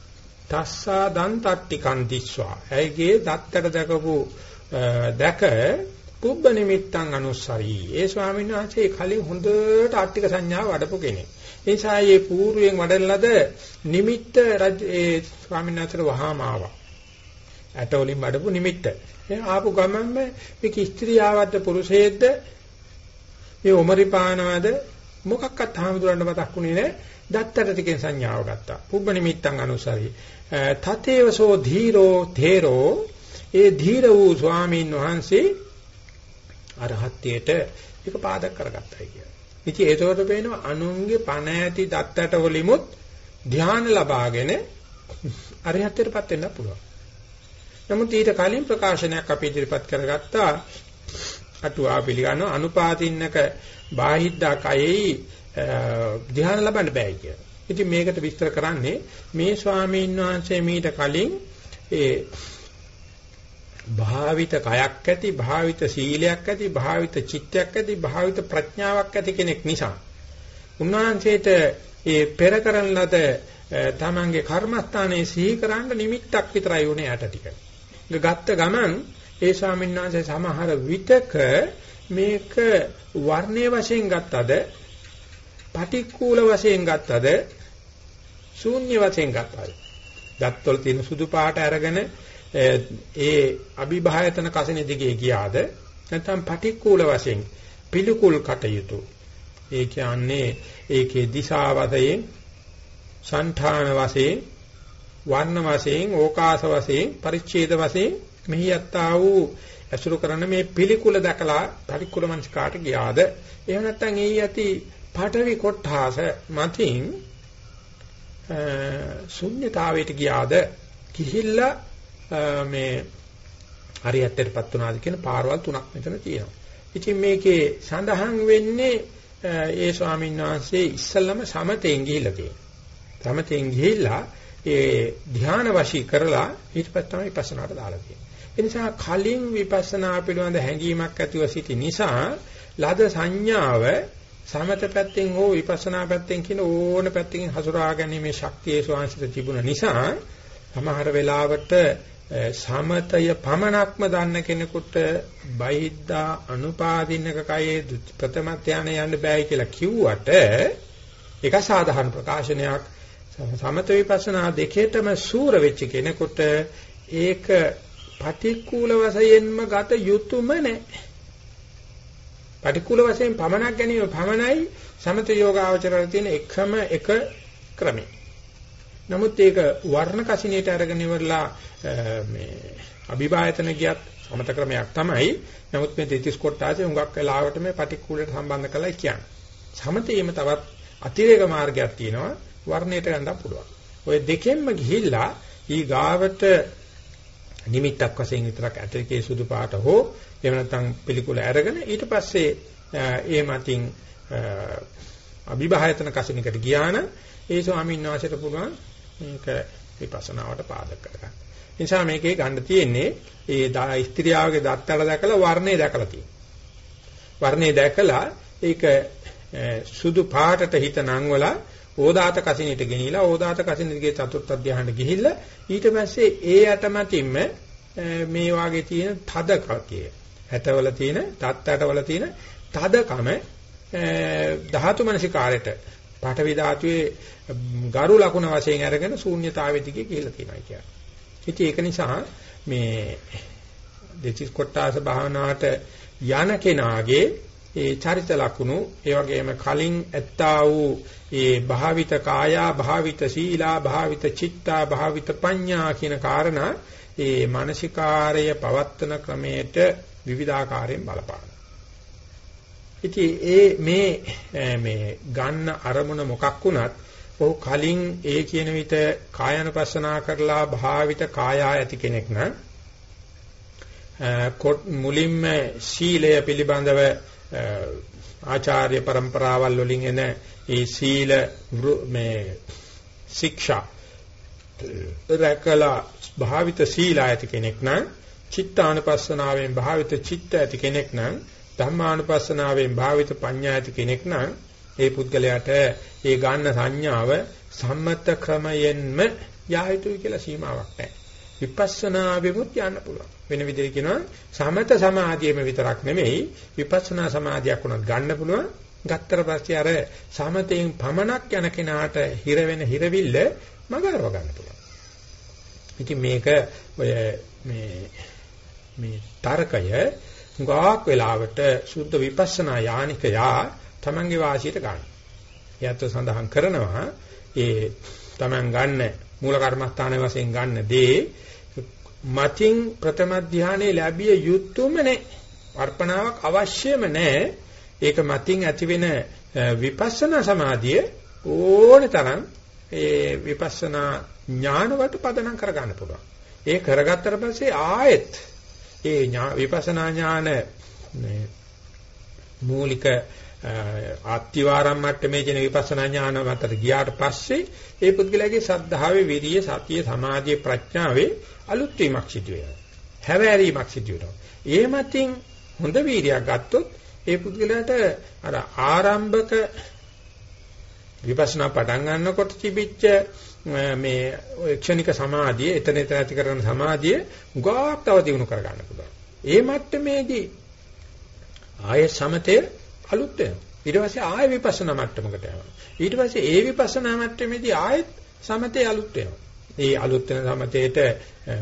තස්සා දන්තට්ටිකං දිස්වා. ඇයිගේ දත්තට දැකපු දැක පුබ්බ නිමිත්තං අනුස්සරී. ඒ ස්වාමීන් වහන්සේ කලින් හොඳට ආර්ථික සංඥාව වඩපු කෙනෙක්. ඒ නිසා මේ పూర్වයෙන් වඩන ලද නිමිත්ත ඒ ස්වාමීන් වහන්සේට වහාම ආවා. ඇට වලින් වඩපු නිමිත්ත. ඒ ආපු ගමන්ම මේක ස්ත්‍රියාවක්ද පුරුෂයෙක්ද මේ ඔමරිපානවද මොකක්වත් හාමුදුරන්ට මතක්ුනේ නැහැ. දත්තට ටිකෙන් සංඥාව ගත්තා. පුබ්බ නිමිත්තං අනුසරි. තතේවසෝ ධීරෝ තේරෝ ඒ ධීර වූ ස්වාමීන් වහන්සේ අරහත්ත්වයට ඒක පාදක කරගත්තයි කියලා. ඉතින් ඒතකොට පේනවා අනුන්ගේ පණ ඇති දත්තට වලිමුත් ධ්‍යාන ලබාගෙන අරහත්ත්වයටපත් වෙන්න පුළුවන්. නමුත් ඊට කලින් ප්‍රකාශනයක් අපි ඉදිරිපත් කරගත්තා අටුවා පිළිගන්න අනුපාතින්නක බාහිද්දා කයෙහි ධ්‍යාන ලබන්න බෑ කියලා. ඉතින් මේකට විස්තර කරන්නේ මේ ස්වාමීන් වහන්සේ මීට කලින් ඒ භාවිත කයක් ඇති භාවිත සීලයක් ඇති භාවිත චිත්තයක් ඇති භාවිත ප්‍රඥාවක් ඇති කෙනෙක් නිසා උන්වහන්සේට ඒ පෙර කරන ලද තමන්ගේ කර්මස්ථානයේ සිහි කරන්න නිමිත්තක් විතරයි උනේ යට ටික. ගත්ත ගමන් ඒ ස්වාමීන් වහන්සේ සමහර විතක මේක වර්ණයේ වශයෙන් ගත්තද පටික්කුල වශයෙන් ගත්තද ශූන්‍ය වශයෙන් ගත්තද දත්වල තියෙන සුදු පාට අරගෙන ඒ අභිභායතන කසනේ දිගේ ගියාද නැත්නම් පටික්කුල වශයෙන් පිළිකුල් කටයුතු. ඒ කියන්නේ ඒකේ දිශා වශයෙන් සංඨාන වශයෙන් වර්ණ වශයෙන් ඕකාස වශයෙන් පරිච්ඡේද වශයෙන් මෙහි යත්තා වූ අසුරු කරන මේ පිළිකුල දැකලා පරිකුල මනස්කාට ගියාද? එහෙම නැත්නම් එයි යති පාඨවි කොට්ඨාස මතින් ශුන්්‍යතාවයට ගියාද? කිහිල්ලා මේ හරියටටපත් වුණාද කියන පාරවල් තුනක් මෙතන තියෙනවා. ඉතින් මේකේ සඳහන් වෙන්නේ ඒ ස්වාමීන් වහන්සේ ඉස්සල්ලාම සමතෙන් ගිහිල්ලා තියෙනවා. සමතෙන් ගිහිල්ලා ඒ ධ්‍යාන වශී කරලා ඊට පස්සේ තමයි විපස්සනාට දාලා තියෙන්නේ. ඒ නිසා කලින් විපස්සනා පිළිබඳ හැඟීමක් ඇතිව සිටි නිසා ලද සංඥාව සමත පැත්තෙන් හෝ විපස්සනා පැත්තෙන් කියන ඕන පැත්තකින් හසුරා ගැනීමේ ශක්තිය ස්වාංශිත තිබුණ නිසා සමහර වෙලාවට සමතය පමණක්ම දන්න කෙනෙකුට බයිද්දා අනුපාදින්නක කයේ ප්‍රථම ධානය යන්න බෑ කියලා කිව්වට ඒක සාධාරණ ප්‍රකාශනයක් සමත විපස්සනා දෙකේටම සූර වෙච්ච කෙනෙකුට ඒක පටික්කුල වශයෙන්ම ගත යුතුයම නැහැ. පටික්කුල වශයෙන් පමනක් ගැනීම පමණයි සමත යෝගාවචරවල තියෙන එකම එක ක්‍රමය. නමුත් ඒක වර්ණ කසිනියට අරගෙන ඉවරලා මේ අභිභායතන ගියත් සමත ක්‍රමයක් තමයි. නමුත් මේ දෙතිස් කොටාසේ හුඟක් වෙලාවට මේ පටික්කුලට සම්බන්ධ කරලා කියන්නේ. සමතේම තවත් අතිරේක මාර්ගයක් තියෙනවා. වර්ණයට ගන්න පුළුවන්. ඔය දෙකෙන්ම ගිහිල්ලා ඊ ගාවට නිමිත්තක් වශයෙන් විතරක් ඇටකේ සුදු පාට හෝ එහෙම නැත්නම් පිළිකුල අරගෙන ඊට පස්සේ ඒ මතින් අභිභායතන කසිනකට ගියාන ඒ ස්වාමීන් වහන්සේට පුළුවන් මේක විපස්සනාවට පාදක කරගන්න. ඒ නිසා මේකේ ගන්න තියෙන්නේ ඒ ස්ත්‍රියාවගේ දත්තල දැකලා වර්ණය දැකලා තියෙනවා. වර්ණය දැකලා ඒක සුදු පාටට හිත නංවලා ඕදාත කසිනිට ගෙනිලා ඕදාත කසිනිගේ චතුර්ථ අධ්‍යාහනට ගිහිල්ලා ඊට පස්සේ ඒ යටමැතින්ම මේ වාගේ තියෙන තද කතිය හැතවල තියෙන තත්තටවල තියෙන තදකම ධාතු මනසිකාරයට පාඨවි ධාතුවේ ගරු ලකුණ වශයෙන් අරගෙන ශූන්‍යතාවෙ දිගේ ගිහිල්ලා තියෙනවා කියන්නේ. ඉතින් ඒක නිසා මේ දෙතිස් කොටාස භාවනාවට යන කෙනාගේ ඒ චරිත ලකුණු ඒ වගේම කලින් ඇත්තා වූ ඒ භාවිත කායා භාවිත සීලා භාවිත චිත්තා භාවිත පඤ්ඤා කියන කාරණා ඒ මානසිකාරය පවත්තන ක්‍රමයට විවිධාකාරයෙන් බලපාන. ඉතින් ඒ මේ මේ ගන්න අරමුණ මොකක් වුණත් ඔහු කලින් ඒ කියන විට කායanusasana කරලා භාවිත කායා ඇති කෙනෙක් නම් මුලින්ම සීලය පිළිබඳව ආචාර්ය પરම්පරාවල් වලින් එන ඒ සීල මේ ශික්ෂා රැකලා භාවිත සීල ඇති කෙනෙක් නම් චිත්තානුපස්සනාවෙන් භාවිත චිත්ත ඇති කෙනෙක් නම් ධම්මානුපස්සනාවෙන් භාවිත පඤ්ඤා ඇති කෙනෙක් නම් ඒ පුද්ගලයාට ඒ ගන්න සංඥාව සම්මත ක්‍රමයෙන්ම යා යුතුයි කියලා සීමාවක් නැහැ. විපස්සනා විමුත් යන්න පුළුවන්. වෙන විදිහට කියනවා සමත සමාධියෙම විතරක් නෙමෙයි විපස්සනා සමාධියක් උනත් ගන්න පුළුවන්. ගත්තට පස්සේ අර සමතෙන් පමණක් යන කෙනාට හිර වෙන හිරවිල්ල මගරව ගන්න පුළුවන්. ඉතින් මේක ඔය මේ මේ තර්කය ගාක් වෙලාවට සුද්ධ විපස්සනා යානිකයා තමන්ගේ වාසියට ගන්න. යත් සඳහන් කරනවා ඒ තමන් ගන්න මූල කර්මස්ථාන වශයෙන් ගන්න දේ මතින් ප්‍රථම ධානයේ ලැබිය යුතුයම නැහැ. අර්පණාවක් අවශ්‍යම නැහැ. ඒක මතින් ඇතිවෙන විපස්සනා සමාධිය ඕන තරම් ඒ විපස්සනා ඥානවට පදනම් කර ගන්න පුළුවන්. ඒ කරගත්තට පස්සේ ආයෙත් ඒ විපස්සනා ඥාන මූලික ආත්තිවාරම් මට්ටමේ කියන විපස්සනා ඥාන මතට ගියාට පස්සේ ඒ පුද්ගලයාගේ සද්ධාවේ විරිය සතිය සමාධිය ප්‍රඥාවේ අලුත් වීමක් සිදු වෙනවා. හැවෑරීමක් සිදු වෙනවා. ඒ මතින් හොඳ වීර්යයක් ගත්තොත් ඒ පුද්ගලයාට අර ආරම්භක විපස්සනා පටන් ගන්නකොට තිබිච්ච මේ ක්ෂණික සමාධිය එතන එතන ඇති කරන සමාධිය උගාක් තව දිනු කර ගන්න පුළුවන්. ඒ මට්ටමේදී ආය සමතේ අලුත් වෙනවා. ඊට පස්සේ ආය විපස්සනා මට්ටමකට යනවා. ඊට පස්සේ ඒ විපස්සනා මට්ටමේදී ආයෙත් සමතේ අලුත් වෙනවා. ඒ අලුත් වෙන සමතේට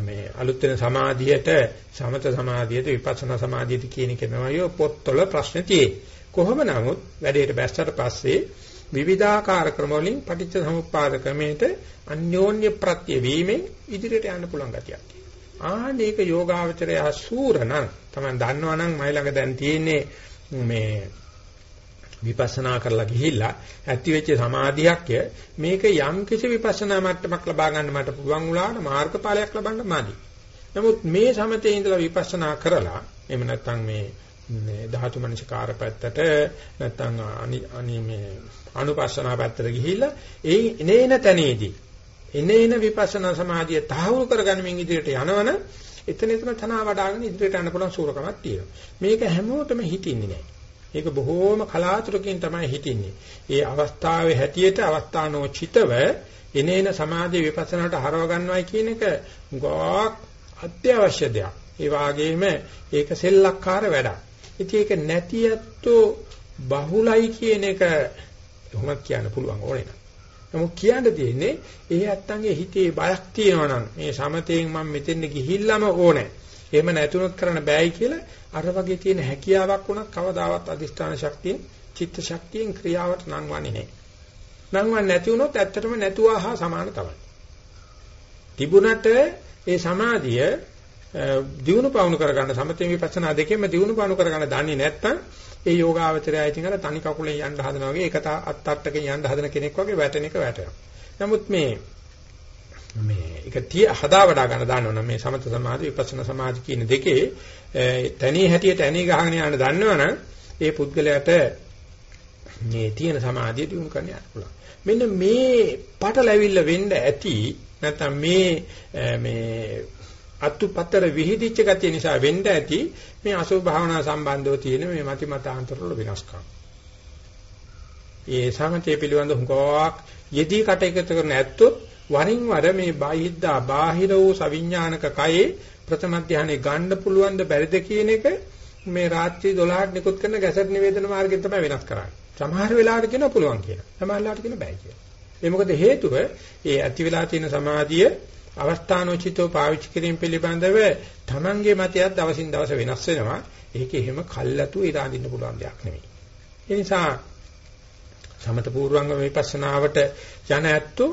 මේ අලුත් වෙන සමාධියට සමත සමාධියට විපස්සනා සමාධියට කියන එක තමයි පොත්වල ප්‍රශ්න තියෙන්නේ. කොහොම නමුත් වැඩේට බැස්සට පස්සේ විවිධාකාර ක්‍රම වලින් පටිච්ච සමුප්පාද ක්‍රමයට අන්‍යෝන්‍ය ප්‍රත්‍ය වීමෙන් ඉදිරියට යන්න පුළුවන් ගතියක් තියෙනවා. ආනේක යෝගාවචරය සූරණං තමයි දන්නවනම් මයි ළඟ දැන් තියෙන්නේ මේ විපස්සනා කරලා ගිහිල්ලා ඇති වෙච්ච සමාධියක්ය මේක යම් කිසි විපස්සනා මට්ටමක් ලබා ගන්න මට පුළුවන් වුණාට මාර්ගඵලයක් ලබන්න මදි. නමුත් මේ සමතේ ඉඳලා විපස්සනා කරලා එහෙම නැත්නම් මේ ධාතු මනසිකාර පැත්තට නැත්නම් අනි මේ අනුපස්සනා පැත්තට ගිහිල්ලා ඒ එනේන තැනේදී එනේන විපස්සනා සමාධිය තහවුරු කරගන්නමින් ඉදිරියට යනවන එතන එතන තනවා වඩාගෙන ඉදිරියට යන්න පුළුවන් සූරකමක් තියෙනවා. මේක හැමෝටම හිතින්නේ නැහැ. ඒක බොහෝම කලාතුරකින් තමයි හිතින්නේ. ඒ අවස්ථාවේ හැටියට අවස්ථානෝචිතව එනේන සමාධි විපස්සනාට හරව ගන්නවයි කියන එක ගොක් අත්‍යවශ්‍ය දෙයක්. ඒ වගේම ඒක සෙල්ලක්කාර වැඩක්. ඉතින් ඒක නැති ඇත්තෝ බහුලයි කියන එක කොහොමද කියන්න පුළුවන් ඕනේ. නමුත් කියන්න තියෙන්නේ ඒ ඇත්තන්ගේ හිතේ බයක් තියෙනවා නම් මේ සමතේන් මම මෙතෙන්ද ගිහිල්ලාම ඕනේ. එහෙම නැතුනොත් කරන්න බෑයි කියලා අර වගේ තියෙන හැකියාවක් වුණත් කවදාවත් අදිෂ්ඨාන ශක්තියෙන් චිත්ත ශක්තියෙන් ක්‍රියාවට නංවන්නේ නැහැ. නංවන්නේ නැති වුණොත් ඇත්තටම නැතුවා හා සමාන තමයි. තිබුණට ඒ සමාධිය දිනු පවුණු කරගන්න සමතේ විපස්සනා දෙකෙන්ම දිනු පවුණු කරගන්න දන්නේ නැත්නම් ඒ යෝගාවචරය ඉතින් අර තනි කකුලෙන් යන්න හදනවා වගේ එක අත් අට්ටකින් යන්න හදන කෙනෙක් වගේ වැටෙන එක වැටෙනවා. නමුත් මේ මේ ඒක තිය හදා වඩා ගන්න දාන්නවනම් මේ සමත සමාධි විපස්සනා සමාධි කියන දෙකේ තනිය හැටියට ඇණි ගහගෙන යන්න දන්නවනම් ඒ පුද්ගලයාට මේ තියෙන සමාධිය දිනු කරන්න යන්න පුළුවන්. මෙන්න මේ පටලැවිල්ල වෙන්න ඇති නැත්නම් මේ මේ අතුපතර විහිදිච්ච ගතිය නිසා වෙන්න ඇති මේ අසුභ භාවනා සම්බන්ධව තියෙන මේ මති මතාන්තර වල වෙනස්කම්. ඒ සමතේ පිළිබඳ හුඟක් යෙදී කටයුතු කරන ඇත්තොත් වරින් වර මේ බාහිද්දා බාහිර වූ සවිඥානික කයේ ප්‍රථම ධානයේ ගන්න පුළුවන් ද බැරිද කියන එක මේ රාත්‍රී 12ට නිකුත් කරන ගැසට් නිවේදන මාර්ගයෙන් තමයි වෙනස් කරන්නේ. සමහර වෙලාවට කියනවා පුළුවන් කියලා. සමහර වෙලාවට කියනවා බෑ කියලා. ඒ මොකද හේතුව ඒ ඇති වෙලා තියෙන සමාධිය අවස්ථානෝචිතව පාවිච්චි කිරීම පිළිබඳව Tamange මතයත් දවසින් දවස වෙනස් වෙනවා. ඒක එහෙම කල්ැතු ඉරාඳින්න පුළුවන් දෙයක් නෙමෙයි. ඒ නිසා සමත පූර්වංග විපස්සනාවට යන ඇත්තෝ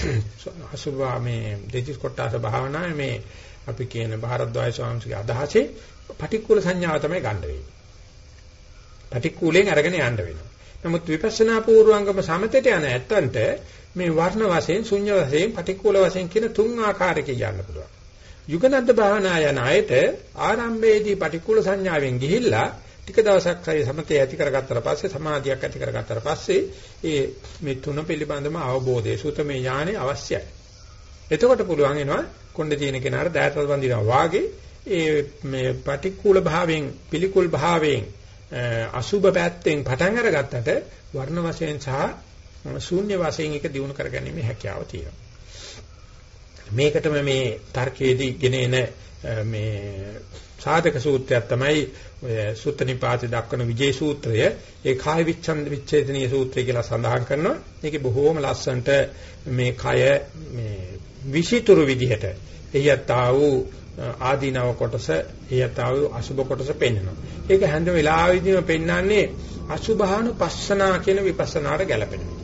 <clears throat> අසුභා මේ දෙතිස් කොටස භාවනාවේ මේ අපි කියන භාරද්වාජ ස්වාමීන්ගේ අදහසේ පටික්කුල සංඥාව තමයි ගන්න වෙන්නේ. පටික්කුලෙන් අරගෙන යන්න වෙනවා. නමුත් විපස්සනා පූර්වංගම සමතේට යන ඇත්තන්ට මේ වර්ණ වශයෙන් ශුන්‍ය වශයෙන් පටික්කුල වශයෙන් කියන තුන් ආකාරයක යන්න පුළුවන්. යුගනද්ද භාවනා යන අයට ආරම්භයේදී පටික්කුල සංඥාවෙන් ගිහිල්ලා ටික දවසක් හරි සමතේ ඇති කරගත්තට පස්සේ සමාධියක් ඇති කරගත්තට පස්සේ ඒ මේ තුන පිළිබඳව අවබෝධය සුතමේ ඥානෙ අවශ්‍යයි. එතකොට පුළුවන් වෙනවා කොණ්ඩේ තියෙන කෙනාට දෑතල් වඳිනවා වාගේ ඒ මේ පටික්කුල භාවයෙන් පිළිකුල් භාවයෙන් අසුබ පැත්තෙන් පටන් අරගත්තට වර්ණ වශයෙන් සහ ශූන්‍ය වශයෙන් එක දිනු කරගැනීමේ හැකියාව තියෙනවා. මේකටම මේ තර්කයේදී ගෙනෙන මේ සාධක සූත්‍රයක් තමයි ඔය සුත්තනිපාතේ දක්වන විජේ සූත්‍රය. ඒ කාය විච්ඡන්ද විච්ඡේදනීය සූත්‍රය කියලා සඳහන් කරනවා. මේකේ බොහෝම ලස්සනට මේ කය මේ විෂිතුරු විදිහට එයත්තා වූ ආදීනව කොටස එයත්තා වූ අසුබ කොටස පෙන්වනවා. ඒක හැඳ වෙලාවෙදීම පෙන්වන්නේ අසුභානුපස්සනා කියන විපස්සනාට ගැලපෙනවා.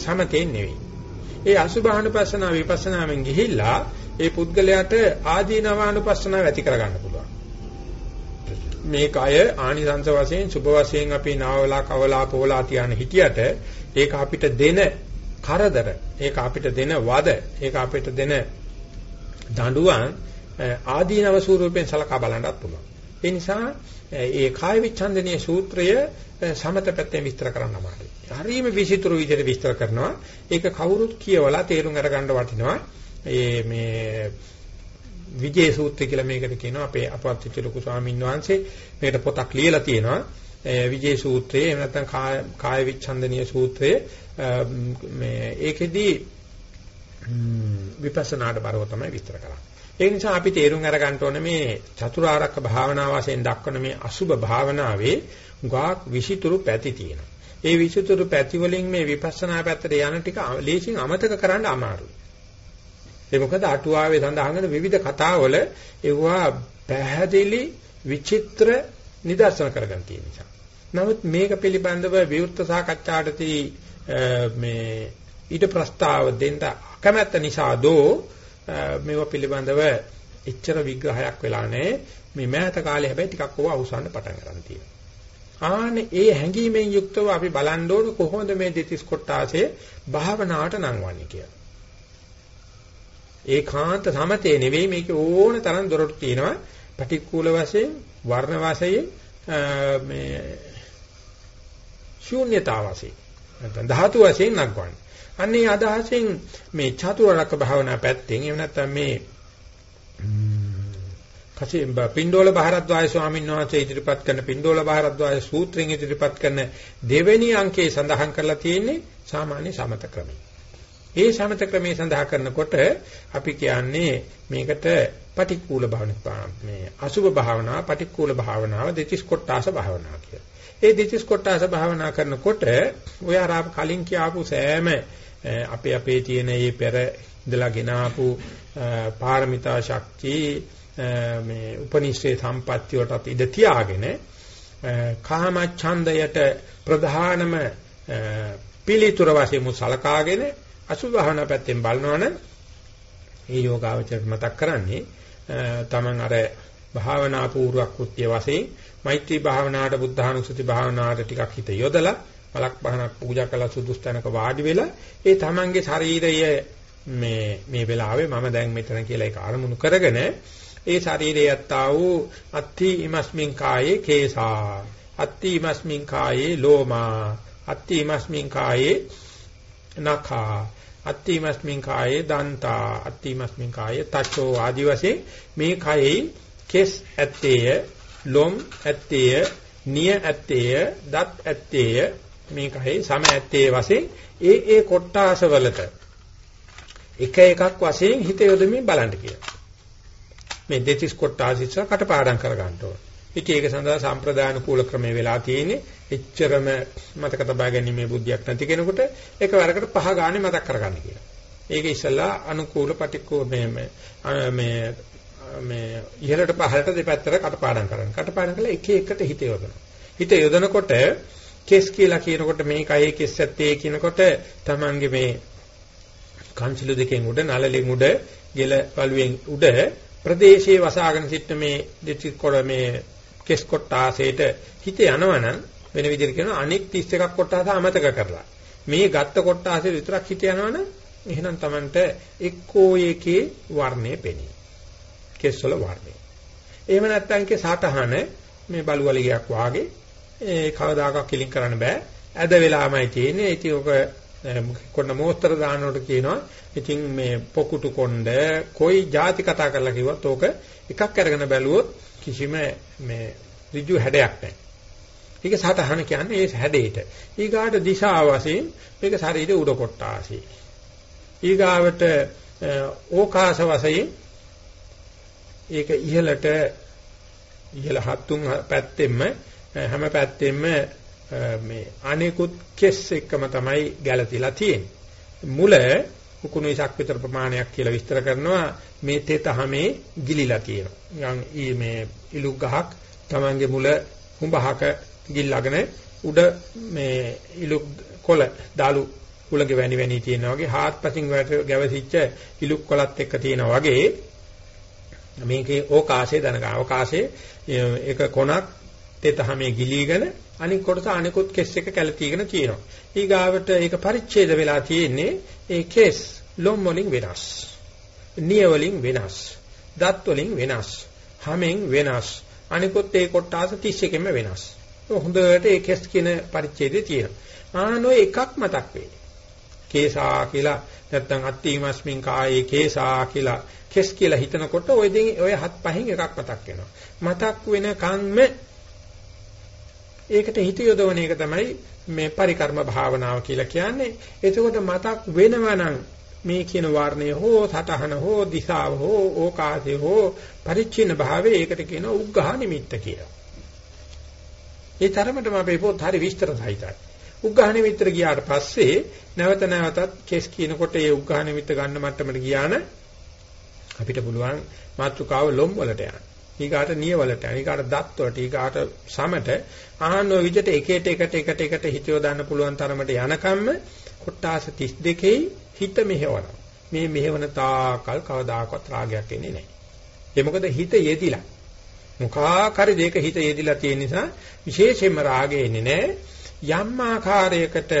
සමතේ නෙවෙයි. ඒ අසුභානුපස්සනා විපස්සනාවෙන් ගිහිල්ලා ඒ පුද්ගලයාට ආදීනවානුපස්සනාව ඇති කරගන්න පුළුවන්. මේක අය ආනිසංස වශයෙන් සුභ වශයෙන් අපි නාවලා කවලා පොවලා තියන හිටියට ඒක අපිට දෙන කරදර ඒක අපිට දෙන වද ඒක අපිට දෙන දඬුවම් ආදීනව ස්වරූපයෙන් සලකා බලන්නත් පුළුවන්. ඒ නිසා ඒ කාය විච්ඡන්දනීය සූත්‍රය සමත පැත්තෙන් විස්තර කරන්න අමාරුයි. හරිම විචිත්‍ර විදිහට විස්තර කරනවා. ඒක කවුරුත් කියවලා තේරුම් අරගන්න වටිනවා. ඒ මේ විජේ සූත්‍රය කියලා මේකට කියනවා අපේ අපවත් ලොකු ස්වාමීන් වහන්සේ මේකට පොතක් ලියලා තියෙනවා. විජේ සූත්‍රය එහෙම නැත්නම් කාය කාය විච්ඡන්දනීය සූත්‍රය මේ ඒකෙදී විපස්සනාට බරව තමයි විස්තර කරන්නේ. ඒ නිසා අපි තේරුම් අරගන්න ඕනේ මේ චතුරාර්යක භාවනා වශයෙන් දක්වන මේ අසුබ භාවනාවේ ගාක් විෂිතුරු පැති තියෙනවා. ඒ විසුතුරු පැති වලින් මේ විපස්සනා පැත්තට යන ටික ලේසින් අමතක කරන්න අමාරුයි. ඒ මොකද අටුවාවේ සඳහන් වෙන විවිධ කතාවල ඒවා පැහැදිලි විචිත්‍ර නිදර්ශන කරගන්න තියෙන නිසා. නමුත් මේක පිළිබඳව විවෘත සාකච්ඡාටදී මේ ඊට ප්‍රස්තාව දෙන්න අකමැත්ත නිසා දෝ මේව පිළිබඳව එච්චර විග්‍රහයක් වෙලා නැහැ. මේ මෑත කාලේ හැබැයි ටිකක් ඕවා අවසන් පටන් ගන්න තියෙනවා. ආනේ ඒ හැඟීමෙන් යුක්තව අපි බලන්න ඕන කොහොමද මේ දෙතිස් කොටාසේ භාවනාවට නංවන්නේ කියලා. ඒකාන්ත සමතේ නෙවෙයි මේක ඕන තරම් දොරටු තියෙනවා. පටික්කුල වශයෙන්, වර්ණ වශයෙන් මේ ශූන්‍යතාව වශයෙන් නැත්නම් ධාතු වශයෙන් නංවන්නේ. අන්නේ අදහසෙන් මේ චතුරාර්යක භාවනා පැත්තෙන් එහෙම නැත්නම් මේ කසේ පින්ඩෝල බහරද්වාජ ස්වාමීන් වහන්සේ ඉදිරිපත් කරන පින්ඩෝල බහරද්වාජ සූත්‍රයෙන් ඉදිරිපත් කරන දෙවෙනි අංකයේ සඳහන් කරලා තියෙන්නේ සාමාන්‍ය සමත ක්‍රමය. ඒ සමත ක්‍රමයේ සඳහන් කරනකොට අපි කියන්නේ මේකට පටික්කුල භාවනා මේ අසුභ භාවනාව පටික්කුල භාවනාව දෙතිස් කොටාස භාවනාව කියලා. ඒ දෙතිස් කොටාස භාවනා කරනකොට ඔය අර කලින් කියාපු සෑම අපේ අපේ තියෙන මේ පෙර ඉඳලා ගෙන ආපු පාරමිතා ශක්තිය මේ උපනිෂේ සම්පත්‍ය වලට ඉඳ තියාගෙන කාම ඡන්දයට ප්‍රධානම පිළිතුර වශයෙන් මුසලකාගෙන අසුභ භාවනා පැත්තෙන් බලනවනම් ඒ යෝගාවචර මතක් කරන්නේ තමන් අර භාවනා පූර්වක් කෘත්‍ය වශයෙන් මෛත්‍රී භාවනාවට බුද්ධානුස්සති භාවනාවට ටිකක් හිත යොදලා මලක් බහනක් පූජා කළා සුදුස්තනක වාඩි වෙලා ඒ තමන්ගේ ශරීරය මේ මේ වෙලාවේ මම දැන් මෙතන කියලා ඒක අරමුණු කරගෙන ඒ ශරීරයේ යත්තා වූ අත්ථි ඉමස්මින් කායේ කේසා අත්ථි ඉමස්මින් කායේ ලෝමා අත්ථි ඉමස්මින් කායේ නඛා අත්ථි ඉමස්මින් කායේ දන්තා අත්ථි ඉමස්මින් කායේ තචෝ ආදි වශයෙන් මේ කයෙහි කෙස් ඇත්තේය ලොම් ඇත්තේය නිය ඇත්තේය දත් ඇත්තේය මේ කයෙහි සම ඇත්තේ වශයෙන් ඒ ඒ කොට්ටාස වලට එක එකක් වශයෙන් හිත යොදමින් බලන්න කියලා මේ දෙතිස් කොටාසිස්ස කටපාඩම් කර ගන්න ඕන. ඉතින් ඒක සඳහා සම්ප්‍රදාන කූල ක්‍රමයේ වෙලා තියෙන්නේ එච්චරම මතක තබා ගැනීමේ බුද්ධියක් නැති කෙනෙකුට එක වරකට පහ ගානේ මතක් කරගන්න කියලා. ඒක ඉස්සලා අනුකූල පටික්කෝ මේ මේ මේ ඉහළට පහළට දෙපැත්තට කටපාඩම් කරන්න. කටපාඩම් කළා එක එකට හිත යොදනවා. හිත යොදනකොට කෙස් කියලා කියනකොට මේ කයේ කෙස් ඇත්තේ කියනකොට Tamange මේ කන්සිලු දෙකෙන් උඩ නළලෙන් උඩ ගෙල පළුවෙන් උඩ ප්‍රදේශයේ වසාගෙන සිට මේ දෙති කොළ මේ කෙස් කොටාසේට හිත යනවනම් වෙන විදිහට කියනවා අනෙක් 31ක් කොටාස අමතක කරලා. මේ ගත්ත කොටාසේ විතරක් හිත යනවනම් එහෙනම් Tamanට එක්කෝ එකේ වර්ණය පෙනේ. කෙස් වල වර්ණය. එහෙම නැත්නම් කේ සාතහන මේ බලුවලියක් වාගේ ඒ කවදාකවත් කිලින් කරන්න බෑ ඇද වෙලාමයි තියෙන්නේ ඉතින් ඔක කොන්න මෝස්තර දානකොට කියනවා ඉතින් මේ පොකුටු කොණ්ඩ කොයි જાති කතා කරලා කිව්වත් ඕක එකක් අරගෙන බැලුවොත් කිසිම මේ ඍජු හැඩයක් නැහැ. ඒක සතහන කියන්නේ ඒ හැඩේට. ඊගාට දිශා වශයෙන් මේක ශරීරයේ උඩ කොටාසි. ඊගාවට ඕකාස වශයෙන් ඒක ඉහළට ඉහළ හත්තුන් පැත්තෙම හැම පැත්තෙම මේ අනිකුත් කෙස් එක්කම තමයි ගැළතිලා තියෙන්නේ. මුල කුකුණු ඉසක් විතර ප්‍රමාණයක් කියලා විස්තර කරනවා මේ තෙතහමේ ගිලිලා තියෙනවා. නිකන් මේ ඉලු ගහක් Tamange මුල හුඹහක ගිල්ලාගෙන උඩ මේ ඉලු කොළ දාලු කුලගේ වැනි වැනි තියෙනවා වගේ හාත්පසින් ගැවසිච්ච ඉලු කොළත් එක්ක තියෙනවා වගේ මේකේ ඕකාශය දනගා අවකාශයේ ඒක කොනක් තෙතහමේ ගිලීගෙන අනික කොටස අනිකුත් කෙස් එක කැළතිගෙන තියෙනවා. ඊගාවට ඒක පරිච්ඡේද වෙලා තියෙන්නේ ඒ කෙස් ලොම් වලින් වෙනස්. නිය වලින් වෙනස්. දත් වලින් වෙනස්. හැමෙන් වෙනස්. අනිකුත් ඒ කොටස 31කින්ම වෙනස්. හොඳට ඒ කෙස් කියන පරිච්ඡේදය තියෙනවා. ආනෝ එකක් මතක් වෙයි. කේසා කියලා නැත්නම් අත්තිමස්මින් කායේ කේසා කියලා කෙස් කියලා හිතනකොට ওই දෙන් ඔය හත් පහෙන් එකක් මතක් වෙනවා. මතක් වෙන කන්ම ඒකට හිත යොදවන එක තමයි මේ පරිකර්ම භාවනාව කියලා කියන්නේ. එතකොට මතක් වෙනවනම් මේ කියන වර්ණය හෝ සතහන හෝ දිශාව හෝ ඕකාසය හෝ පරිච්ඡින්න භාවය ඒකට කියන උග්ඝා නිමිත්ත කියලා. ඒ තරමටම අපේ පොත් හරි විස්තර සහිතයි. උග්ඝා නිමිත්තට ගියාට පස්සේ නැවත නැවතත් කෙස් කියනකොට ඒ උග්ඝා නිමිත්ත ගන්න මට්ටමට ගියාන අපිට පුළුවන් මාත්‍රකාව ලොම් වලට යන්න. ඊගාට නිය වලට ඊගාට දත් වලට ඊගාට සමට ආහන ඔය විදිහට එකට එකට එකට එකට හිතියව දාන්න පුළුවන් තරමට යනකම්ම කොට්ටාස 32 හිත මෙහෙවනවා. මේ මෙහෙවන තාකල් කවදාකවත් රාගයක් එන්නේ නැහැ. ඒ මොකද හිත යෙදිලා. මොකාකාරී දෙයක හිත යෙදිලා තියෙන නිසා විශේෂයෙන්ම රාගය එන්නේ නැහැ. යම් ආකාරයකට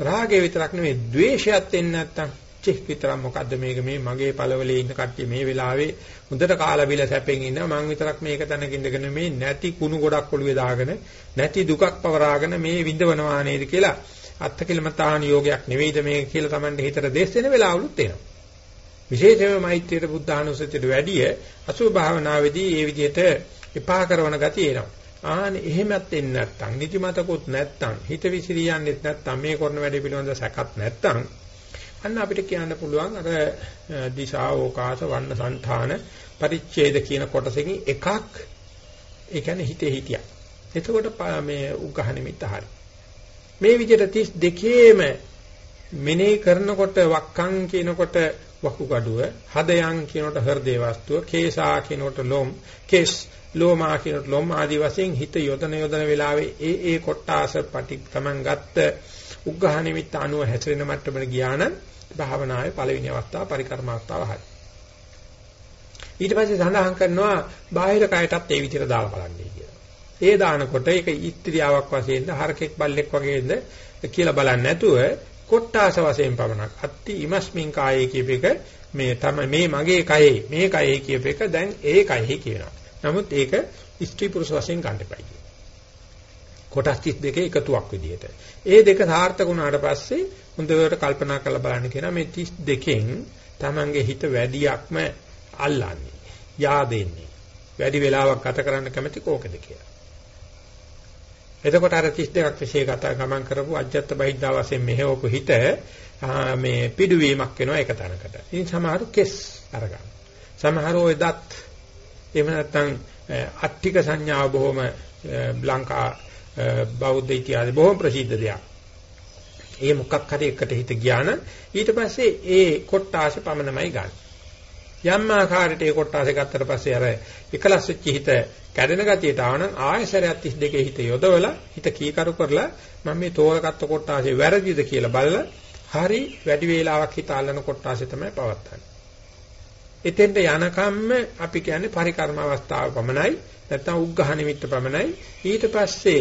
රාගය විතරක් නෙවෙයි ද්වේෂයත් එන්නේ නැත්තම් චික් විතරක් මොකද්ද මේක? මේ මගේ පළවලේ ඉන්න කට්ටිය මේ වෙලාවේ හොඳට කාලා බිල සැපෙන් ඉන්නවා. මං විතරක් මේක තැනක ඉඳගෙන මේ නැති කුණු ගොඩක් ඔළුවේ දාගෙන නැති දුකක් පවරාගෙන මේ විඳවනවා නේද කියලා අත්කලමතාන යෝගයක් නෙවෙයිද මේක කියලා Tamande හිතට දෙස් වෙන වෙලාවලුත් එනවා. විශේෂයෙන්ම මෛත්‍රියට බුද්ධානුස්සතියට වැඩිය අසුභ භාවනාවේදී මේ විදිහට එපා කරන ගතිය එනවා. ආනේ එහෙමත් එන්නේ නැත්තම් නිදිමතකුත් නැත්තම් හිත විසිරියන්නේත් නැත්තම් මේ කරන වැඩේ පිළිබඳ සැකත් නැත්තම් අන්න අපිට කියන්න පුළුවන් අර දිශා ඕකාස වන්න సంతාන පරිච්ඡේද කියන කොටසකින් එකක් ඒ කියන්නේ හිතේ හිතියක්. එතකොට මේ උග්ඝහ නිමිත්ත හරි. මේ විදිහට 32ේම මෙනෙහි කරනකොට වක්කම් කියනකොට වකුගඩුව, හදයන් කියනකොට හෘදේ වස්තුව, කේසා කියනකොට ලොම්, කේස් ලෝමා කියනකොට ලොම් ආදී වශයෙන් හිත යොදන යොදන වෙලාවේ ඒ ඒ කොටාස පටි තමන් ගත්ත උග්ඝහ නිමිත්ත අනුව හැසිරෙන මට්ටමට ගියා නම් භාවනාවේ පළවෙනි අවස්ථාව පරිකර්ම අවස්ථාව හරි. ඊට පස්සේ සඳහන් කරනවා බාහිර කයටත් ඒ විදිහට දාලා බලන්නේ කියලා. ඒ දානකොට ඒක ඉත්‍ත්‍යාවක් වශයෙන්ද හරකෙක් බල්ලෙක් වගේද කියලා බලන්නේ නැතුව කොට්ටාස වශයෙන් පමණක් අත්ති ඉමස්මින් කායේ කියප එක මේ තමයි මේ මගේ කයේ මේ කයේ කියප එක දැන් ඒ කයෙහි කියනවා. නමුත් ඒක ස්ත්‍රී පුරුෂ වශයෙන් ගන්න එපයි කියනවා. කොටස් 32 එකතුවක් විදිහට. ඒ දෙක සාර්ථක වුණාට පස්සේ හොඳට කල්පනා කරලා බලන්න කියනවා මේ 32කින් Tamange හිත වැඩියක්ම අල්ලන්නේ. yaadෙන්නේ. වැඩි වෙලාවක් ගත කරන්න කැමති කෝකද කියලා. එතකොට අර 32ක් විශේෂ කතා ගමන් කරපු අජත්ත බහිද්දා වශයෙන් මෙහෙවපු හිත මේ පිඩුවීමක් වෙනවා එක තැනකට. ඉතින් සමහරු කෙස් අරගන්න. සමහරු ඔය දත් එහෙම නැත්නම් අට්ටික සංඥාව බොහොම ලංකා බෞද්ධ ඉතිහාසයේ බොහොම ප්‍රසිද්ධ දෙයක්. ඒ මොකක් හරි එකට හිත ගියා නම් ඊට පස්සේ ඒ කොට්ටාස පමණමයි ගන්න. යම් ආකාරයට ඒ කොට්ටාස ගත්තට පස්සේ අර එකලස් වෙච්ච හිත කැඩෙන ගතියට ආවනම් ආයසරයක් 32 හිත යොදවලා හිත කීකරු කරලා මම මේ තෝරගත්ත කොට්ටාසේ වැරදිද කියලා බලලා හරි වැඩි වේලාවක් හිත අල්ලන කොට්ටාසේ තමයි පවත්තන්නේ. එතෙන්ට යනකම්ම අපි කියන්නේ පරිකර්ම අවස්ථාව පමණයි නැත්නම් උග්ඝහ නිමිත්ත පමණයි ඊට පස්සේ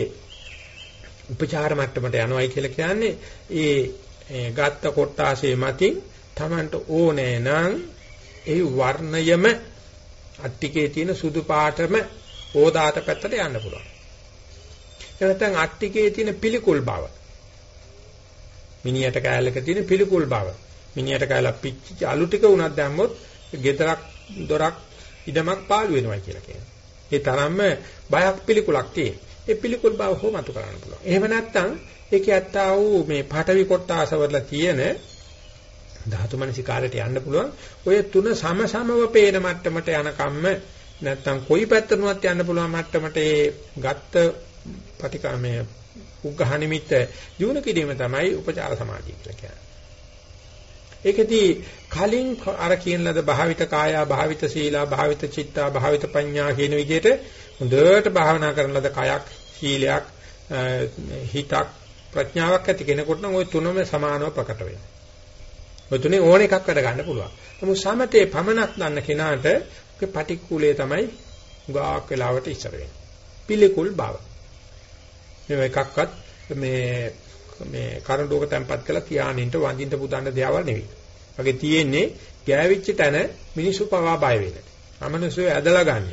උපචාර මට්ටමට යනවයි කියලා කියන්නේ ඒ ගත්ත කොටාසේ මතින් Tamanට ඕනේ නම් ඒ වර්ණයම අට්ටිකේ තියෙන සුදු පාටම ඕදාත පැත්තට යන්න පුළුවන්. ඒ නැත්නම් අට්ටිකේ තියෙන පිළිකුල් බව. මිනියට කෑල්ලක තියෙන පිළිකුල් බව. මිනියට කෑල්ල පිච්චි අලු ටික උනක් දැම්මොත් ගෙදරක් දොරක් ඉඩමක් පාළු වෙනවා කියලා කියනවා. ඒ තරම්ම බයක් පිළිකුලක් තියෙන. ඒ පිළිකුල් බව හොමතු කරන්න පුළුවන්. එහෙම නැත්නම් ඒකේ ඇත්තා වූ මේ පාඨවි කොටාසවල තියෙන ධාතු මනසිකාරයට යන්න පුළුවන්. ඔය තුන සම සමව පේන මට්ටමට යනකම්ම නැත්නම් කොයි පැත්තටවත් යන්න පුළුවන් මට්ටමට ඒ ගත්ත පටිකාමයේ උග්ඝහ නිමිත්ත දිනු කිරීම තමයි උපචාර සමාධිය කියලා කියන්නේ. ඒකෙදී කලින් අර කියන ලද භාවිත කායා භාවිත සීලා භාවිත චිත්තා භාවිත පඤ්ඤා කියන විදිහට හොඳට භාවනා කරන ලද කයක් සීලයක් හිතක් ප්‍රඥාවක් ඇති කෙනෙකුට නම් ওই තුනම සමානව ප්‍රකට වෙනවා. ඔය තුනේ ඕන එකක් වැඩ ගන්න පුළුවන්. නමුත් සමතේ පමනක් දන්න කෙනාට ඔකේ පටික්කුලේ තමයි ගාක් වෙලාවට ඉස්සර වෙන්නේ. පිළිකුල් බව. මේ එකක්වත් මේ මේ කරඬුවක තැම්පත් කරලා තියානින්ට වඳින්න පුතන්න දේවල් නෙවෙයි. වගේ තියෙන්නේ ගෑවිච්ච තැන මිනිසු පවා බය වෙන. අමනුෂ්‍යය ඇදලා ගන්න.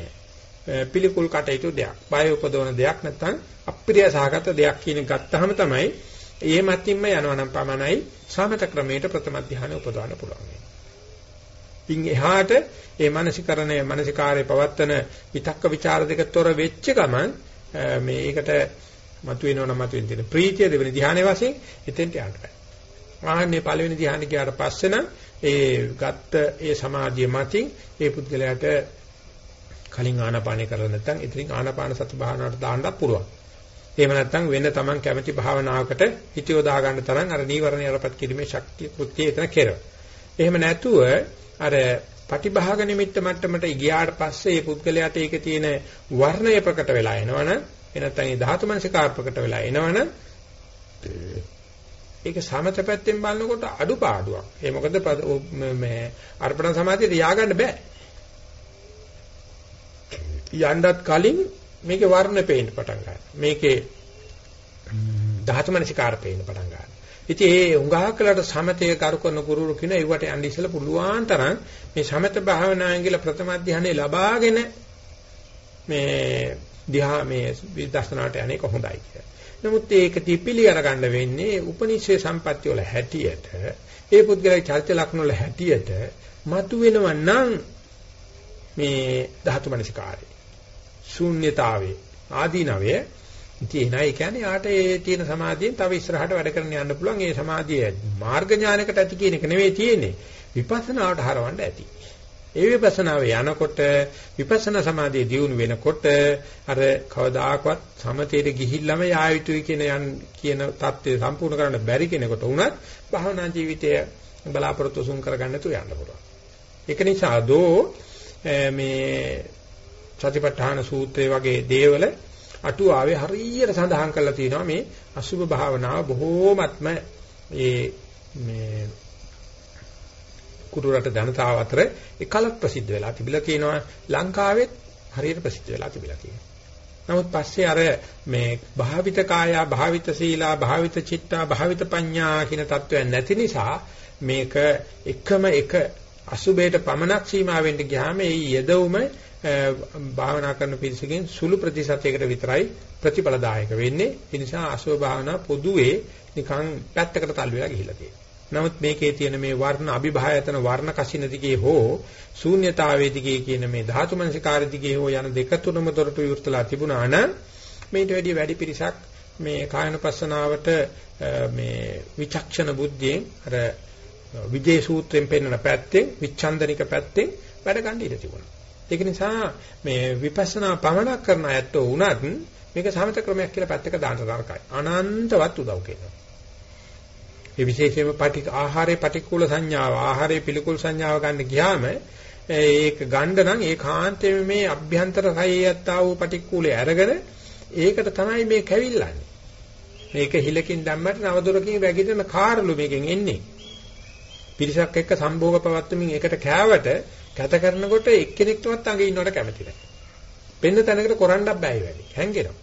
පිළිකුල් කටයුතු දෙයක්. බය උපදවන දෙයක් නැත්නම් අප්‍රිය සහගත දෙයක් කියන ගත්තාම තමයි ඒ මතින්ම යනවා නම් පමණයි සමත ක්‍රමයට ප්‍රථම ධානය උපදවන්න පුළුවන්. ඉන් එහාට ඒ මානසිකරණය මානසිකාරයේ පවත්තන විතක්ක ਵਿਚාර දෙක තොර වෙච්ච ගමන් මේකට මතුවෙනව නම් මතුවෙන තියෙන ප්‍රීතිය දෙවෙනි ධානයේ වශයෙන් එතෙන්ට යන්න බෑ. ආන්නේ පළවෙනි ධානය ගියාට පස්සේ නම් ඒ ගත්ත ඒ සමාධිය මතින් ඒ පුද්ගලයාට කලින් ආනාපානේ කරලා නැත්නම් ඉතින් ආනාපාන සති භාවනාවට දාන්නත් පුළුවන්. එහෙම නැත්නම් වෙන තමන් කැමති භාවනාවකට හිත යොදා ගන්න තරම් අර නීවරණ යලපත් කිරීමේ ශක්තිය කෘත්‍යය එතන කෙරව. එහෙම නැතුව අර පටිභාග නිමිත්ත මට්ටමට ගියාට පස්සේ මේ පුද්ගලයාට ඒකේ තියෙන වර්ණය ප්‍රකට වෙලා එනවනම් එනත්නම් ඒ ධාතු මනසිකාර ප්‍රකට වෙලා එනවනම් ඒක සමත පැත්තෙන් බලනකොට අඩුපාඩුවක්. ඒ මොකද මේ අර්පණ සමාධියට ය아가න්න බෑ. යන්නත් කලින් මේකේ වර්ණ පේන්න පටන් ගන්නවා. මේකේ ධාතු මනසිකාර පේන්න පටන් ගන්නවා. ඉතින් ඒ උංගහකලට සමතේ කරු කරන ගුරුරු කියන ඒවට යන්න ඉස්සෙල්ලා පුළුවන් තරම් මේ සමත භාවනාවෙන් ගිල ප්‍රථම ධානය ලබාගෙන මේ ධ්‍යා මේ විදර්ශනාට යන්නේ කොහොඳයි කියලා. නමුත් ඒක තිපිලි අරගන්න වෙන්නේ උපනිෂේ සම්පත්‍ය වල හැටියට ඒ පුද්ගලයා චරිත ලක්ෂණ වල හැටියට මතු වෙනව නම් මේ ධාතු මනසිකාරය. ශූන්‍යතාවේ ආදීනවය. ඉතින් එනයි කියන්නේ යාට ඒ තියෙන සමාධියෙන් තව ඉස්සරහට වැඩ කරන්න යන්න පුළුවන්. ඒ සමාධිය මාර්ග ඥානයකට ඇති කියන එක නෙවෙයි තියෙන්නේ. විපස්සනාවට හරවන්න ඇති. ඒ විපස්සනාවේ යනකොට විපස්සනා සමාධිය දියුණු වෙනකොට අර කවදාකවත් සමතේට ගිහිල්ලාම යා යුතුයි කියන යන් කියන தත්ත්වය සම්පූර්ණ කරන්න බැරි කෙනෙකුට උනත් භවනා ජීවිතය බලාපොරොත්තු සුන් කරගන්න තු යන්න පුළුවන්. ඒක නිසා දෝ මේ සතිපට්ඨාන සූත්‍රය වගේ දේවල අටුවාවේ හරියට සඳහන් කරලා තියෙනවා මේ අසුභ භාවනාව බොහෝමත්ම ඒ මේ කුරු රට ජනතාව අතර එකලක් ප්‍රසිද්ධ වෙලා තිබිලා කියනවා ලංකාවෙත් හරියට ප්‍රසිද්ධ වෙලා තිබිලා කියනවා. නමුත් පස්සේ අර මේ භාවිත කායා භාවිත සීලා භාවිත චිත්තා භාවිත පඤ්ඤා කියන தত্ত্বයන් නැති නිසා මේක එකම එක අසුබේට පමණක් සීමා වෙන්න ගියාම ඒ යෙදවුම භාවනා කරන පිරිසකින් සුළු ප්‍රතිශතයකට විතරයි ප්‍රතිඵලදායක වෙන්නේ. ඒ නිසා අසුබ භාවනා පොදුවේ නිකන් පැත්තකට තල්ලු වෙලා ගිහිලා තියෙනවා. නමුත් මේකේ තියෙන මේ වර්ණ අභිභායතන වර්ණ කසින දිගේ හෝ ශූන්‍යතාවයේ දිගේ කියන මේ ධාතු මනසිකාර දිගේ හෝ යන දෙක තුනම දොරටු විවෘතලා තිබුණා නම් මේට වැඩි වැඩි පිරිසක් මේ කායනපස්සනාවට මේ විචක්ෂණ බුද්ධියෙන් අර විජේ සූත්‍රයෙන් පෙන්වන පැත්තෙන් විචන්දනික පැත්තෙන් වැඩ ගන්න ඉඩ තිබුණා. ඒක නිසා මේ විපස්සනා පමණක් කරන අයත්ෝ වුණත් මේක සමත ක්‍රමයක් කියලා පැත්තක දාන්න තරකයි. අනන්තවත් උදව් කරනවා. ඒ විශේෂයෙන්ම පටික ආහාරයේ පටික්කුල සංඥාව ආහාරයේ පිළිකුල් සංඥාව ගන්න ගියාම ඒක ගන්න නම් ඒකාන්තයෙන් මේ අභ්‍යන්තර කයෙත්තා වූ පටික්කුලේ අරගෙන ඒකට තමයි මේ කැවිල්ලන්නේ. මේක හිලකින් දැම්මට නවදොරකින් වැగిදෙන කාරළු මේකෙන් එන්නේ. පිරිසක් එක්ක සම්භෝග පවත්වමින් එකට කෑවට කැත කරනකොට එක්කෙනෙක්ටවත් අඟ ඉන්නවට කැමති නැහැ. පෙන්න තැනකට කරන්නත් බෑ වැඩි. හැංගෙනවා.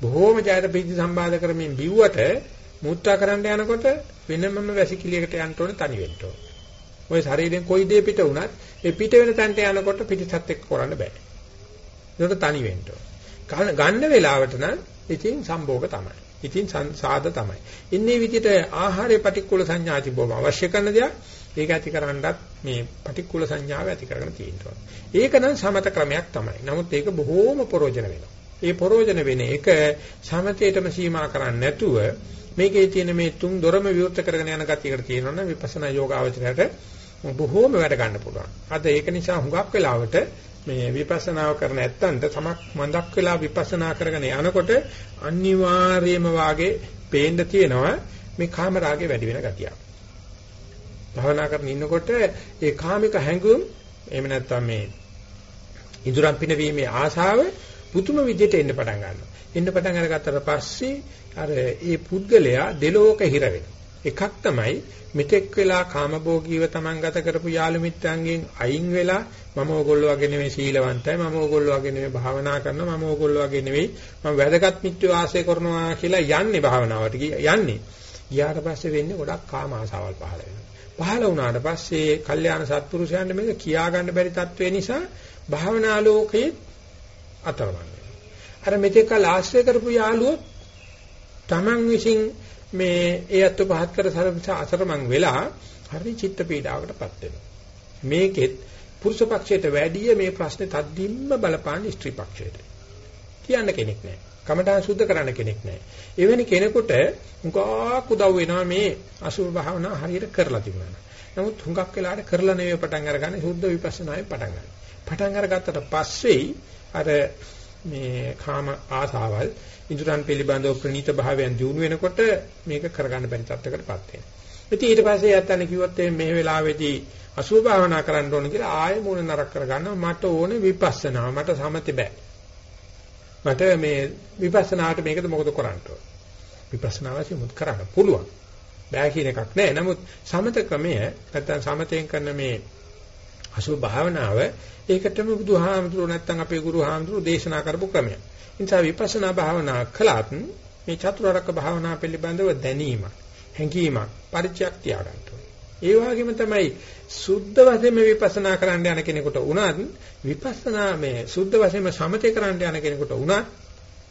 බොහෝම ජයත පිටි සම්බාධ කරමින් බිව්වට මුත්‍රා කරන්න යනකොට වෙනමම වැසිකිළියකට යන්න ඕනේ තනි වෙන්න ඕනේ. ওই ශරීරයෙන් කොයි දේ පිට වුණත් ඒ පිට වෙන තැනට යනකොට පිටිසත් එක්ක කරන්න බෑ. ඒකට තනි වෙන්න ඕනේ. ගන්න වෙලාවට නම් ඉතින් සම්භෝග තමයි. ඉතින් සාද තමයි. ඉන්නේ විදිහට ආහාරයේ පටික්කුල සංඥා තිබවම අවශ්‍ය කරන දේ ඒක ඇති කරන්නත් මේ පටික්කුල සංඥාව ඇති කරගෙන තියෙනවා. ඒක නම් සමත ක්‍රමයක් තමයි. නමුත් ඒක බොහෝම ප්‍රෝජන වෙනවා. ඒ ප්‍රෝජන වෙන එක සමතේටම සීමා කරන්නේ නැතුව මේකේ තියෙන මේ තුන් දොරම විවෘත කරගෙන යන ගතියකට තියෙනවනම් විපස්සනා යෝගාවචරයට බොහෝම වැඩ ගන්න පුළුවන්. අද ඒක නිසා හුඟක් වෙලාවට මේ විපස්සනාව කරන ඇත්තන්ට තමක් මඳක් වෙලා විපස්සනා කරගෙන යනකොට අනිවාර්යයෙන්ම වාගේ පේන්න තියෙනවා මේ කාම රාගේ වැඩි වෙන ගතිය. භවනා කරන ඉන්නකොට ඒ කාමික හැඟුම් එහෙම නැත්නම් මේ ඉදුරම් පිනවීමේ ආශාව පුතුම විදිහට එන්න පටන් ගන්නවා. එන්න පටන් අරගත්තට පස්සේ අර ඒ පුද්ගලයා දෙලෝක හිර එකක් තමයි මෙතෙක් වෙලා කාමභෝගීව Taman ගත කරපු යාළු මිත්‍රයන්ගෙන් අයින් වෙලා මම ඕගොල්ලෝ වගේ නෙවෙයි සීලවන්තයි මම ඕගොල්ලෝ වගේ නෙවෙයි භාවනා කරනවා මම ඕගොල්ලෝ වගේ නෙවෙයි මම වැදගත් මිත්‍ර වාසය කරනවා කියලා යන්නේ භාවනාවට යන්නේ. ගියාට පස්සේ වෙන්නේ ගොඩක් කාම ආසාවල් පහළ වෙනවා. පහළ වුණාට පස්සේ කල්යාණ සත්පුරුෂයන්ට මේක කියා ගන්න බැරි තත්ත්වේ නිසා භාවනා ලෝකයේ අතරමං අර මෙතෙක්කල් ආශ්‍රය කරපු යාළුවෝ Taman විසින් මේ ඒ අත්ව පහත් කර අසරමං වෙලා හරි චිත්ත පීඩාවකටපත් වෙනවා. මේකෙත් පුරුෂ පක්ෂයට වැඩිය මේ ප්‍රශ්නේ තද්දිම්ම බලපාන ස්ත්‍රී පක්ෂයට. කියන්න කෙනෙක් නැහැ. කමඨාන් සුද්ධ කරන්න කෙනෙක් නැහැ. එවැනි කෙනෙකුට හුඟක් උදව් වෙනවා මේ අසුභ භාවනා හරියට කරලා තිබුණා. නමුත් හුඟක් වෙලාවට කරලා නෙවෙයි පටන් අරගන්නේ සුද්ධ විපස්සනායෙන් පටන් ගන්න. පටන් අරගත්තට පස්සේ අර මේ කාම ආසාවල් ඉන්ද්‍රයන් පිළිබඳව ප්‍රණීත භාවයන් දිනු වෙනකොට මේක කරගන්න බැරි තත්යකටපත් වෙනවා. ඉතින් ඊට පස්සේ යත්තන කිව්වොත් මේ වෙලාවේදී අසුභ භාවනා කරන්න ඕන කියලා ආයෙ මූණ නරක කරගන්නවා මට ඕනේ විපස්සනා මට සමතෙ බෑ. මට මේ විපස්සනාට මේකද මොකද කරන්න ඕන. විපස්සනා වශයෙන් මුත් කරන්න පුළුවන්. බෑ කියන එකක් නෑ. නමුත් සමත ක්‍රමය නැත්තම් සමතෙන් කරන මේ අසුභ භාවනාව ඒකටම බුදුහාමුදුරුවෝ නැත්තම් අපේ ගුරු හාමුදුරුවෝ දේශනා කරපු ක්‍රමයක්. නිසා විපස්සනා භාවනා කළත් මේ චතුරාර්යක භාවනා පිළිබඳව දැනීමක්, හැඟීමක්, පරිචයක් තියාගන්න ඒ වගේම තමයි සුද්ධ වශයෙන්ම විපස්සනා කරන්න යන කෙනෙකුට උනත් විපස්සනා මේ සුද්ධ වශයෙන්ම සමතේ කරන්න යන කෙනෙකුට උනත්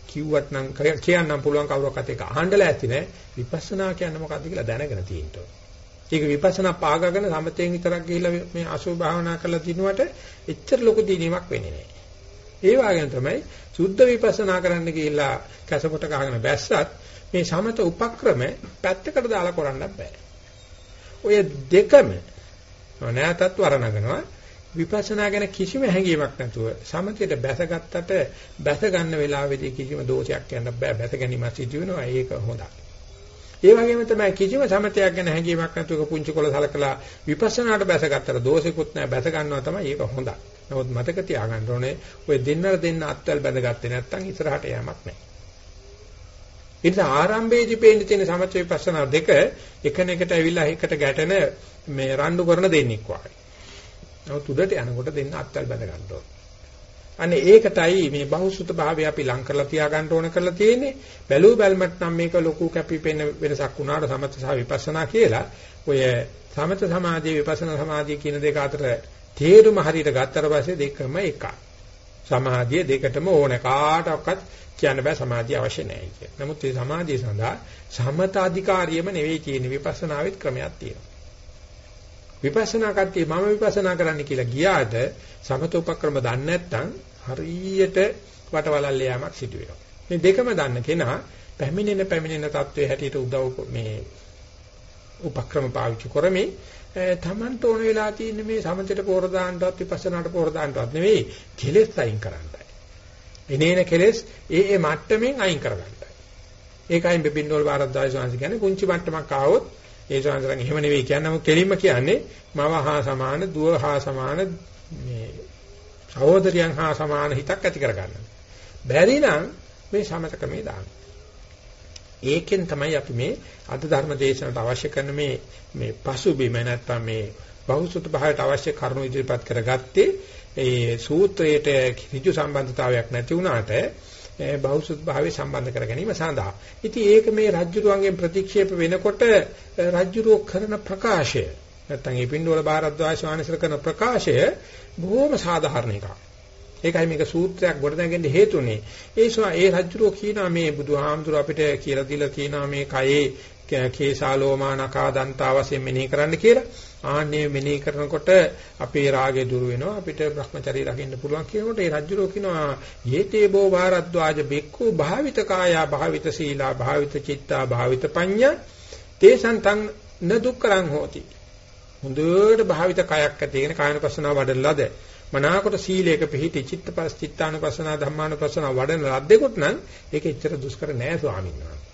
කිව්වත් නම් කියන්නම් පුළුවන් කවුරක්වත් ඒක අහන්නලා ඇති නෑ විපස්සනා කියන්නේ මොකක්ද කියලා දැනගෙන තියෙන්න ඕනේ. ඒක විපස්සනා පාගගෙන සමතෙන් විතරක් ගිහිල්ලා මේ අසුභ භාවනා කරලා දිනුවට එච්චර ලොකු දිනීමක් වෙන්නේ නෑ. ඒ වගේම තමයි සුද්ධ විපස්සනා කරන්න ගිහිල්ලා කැසපොට ගහගෙන බැස්සත් මේ සමත උපක්‍රම පැත්තකට දාලා කරන්න බෑ. ඔය දෙකම නැතත් වරණගෙනවා විපස්සනා ගැන කිසිම හැඟීමක් නැතුව සමතේට බැසගත්තට බැස ගන්න වෙලාවේදී කිසිම දෝෂයක් කියන්න බෑ බැස ගැනීමක් සිදු වෙනවා ඒක හොඳයි. ඒ වගේම තමයි කිසිම සමතයක් ගැන හැඟීමක් නැතුව පුංචි කොළ සලකලා විපස්සනාට බැසගත්තට දෝෂෙකුත් නැහැ බැස ගන්නවා තමයි ඒක හොඳයි. නමුත් මතක තියාගන්න ඕනේ ඔය දෙන්නර දෙන්න අත්වල බැඳගත්තේ නැත්නම් ඉස්සරහට යamak නැහැ. ඒ නිසා ආරම්භයේදී පේන්න තියෙන සමථ විපස්සනා දෙක එකිනෙකට ඇවිල්ලා එකට ගැටෙන මේ රණ්ඩු කරන දෙන්නෙක් වගේ. නමුත් උඩට යනකොට දෙන්න අත්වල බැඳ ගන්න ඕනේ. අනේ ඒකටයි මේ බහුසුත භාවය අපි ලං කරලා තියා ගන්න ඕන කරලා තියෙන්නේ. බැලූ බැල්මට නම් මේක ලොකු කැපිපෙන වෙනසක් වුණාට සමථ සහ විපස්සනා කියලා. ඔය සමථ සමාධිය විපස්සනා සමාධිය කියන දෙක අතර තේරුම හරියට ගත්තට පස්සේ දෙකම එකයි. සමාධිය දෙකටම ඕන කාටවත් කියන්න බෑ සමාධිය අවශ්‍ය නැහැ කිය. නමුත් මේ සමාධිය සඳහා සමත අධිකාරියම නෙවෙයි කියන්නේ විපස්සනාවෙත් ක්‍රමයක් තියෙනවා. විපස්සනා කට්ටිය මම විපස්සනා කරන්න කියලා ගියාට සමත උපක්‍රම දන්නේ නැත්නම් හරියට වටවලල්ල යාමක් සිදු වෙනවා. මේ දෙකම දන්න කෙනා පැමිණෙන පැමිණෙන தત્ත්වයේ හැටියට උදව් මේ උපක්‍රම පාවිච්චි කරමින් තමන්ට ඕන වෙලා තියෙන මේ සමතේට පෝර දාන්නවත් විපස්සනාට පෝර දාන්නවත් නෙවෙයි කෙලෙස් අයින් කරන්නයි. එනේන කෙලෙස් ඒ ඒ මට්ටමින් අයින් කරගන්නයි. ඒකයි බෙබින්නෝල් වාරද්දායි සංස් කියන්නේ කුංචි මට්ටමක් ආවොත් ඒ සංසරන් එහෙම නෙවෙයි කියන්නේ නමුත් කෙලින්ම කියන්නේ මව හා සමාන දුව හා සමාන මේ සහෝදරයන් හා සමාන හිතක් ඇති කරගන්න. බැරි නම් මේ සමතකමේ දාන්න. ඒකෙන් තමයි අපි මේ අද ධර්ම දේශනට අවශ්‍ය කරන මේ මේ පසුබිම නැත්තම් මේ බහුසුත භාවයට අවශ්‍ය කරුණු ඉදිරිපත් කරගත්තේ ඒ සූත්‍රයට ඍජු සම්බන්ධතාවයක් නැති වුණාට බහුසුත් භාවය සම්බන්ධ කර ගැනීම සඳහා. ඉතින් ඒක මේ රජ්ජුරුවන්ගෙන් ප්‍රතික්ෂේප වෙනකොට රජ්ජුරුව කරන ප්‍රකාශය නැත්තම් ඒ පින්ඩවල බාරද්වාජ ස්වාමීන් කරන ප්‍රකාශය බොහොම සාධාරණ එකක්. ඒකයි මේක සූත්‍රයක් ගොඩනගන්න හේතුනේ. ඒ ඒ රජුරෝ කියනවා මේ බුදුහාමුදුර අපිට කියලා දීලා කියනවා මේ කයේ කේසාලෝමා නකා දන්තා වශයෙන් මෙනෙහි කරන්න කියලා. ආන්නේ මෙනෙහි කරනකොට අපේ රාගය දුර වෙනවා අපිට Brahmacharya රකින්න පුළුවන් කියනකොට ඒ රජුරෝ කියනවා යේතේ බෝ භාරද්වාජ බික්ඛු භාවිත කායා භාවිත සීලා භාවිත චිත්තා භාවිත පඤ්ඤා තේසන්තං න දුක්ඛං හෝති හොඳට භාවිත කයක් ඇති කියන කායනපස්සනාව වඩලාද මනාකොට සීලයක පිහිටි චිත්තපස් චිත්තානුපස්සනා ධම්මානුපස්සනා වඩන ලද්දෙකුත් නම් ඒක එච්චර දුෂ්කර නෑ ස්වාමීන් වහන්සේ.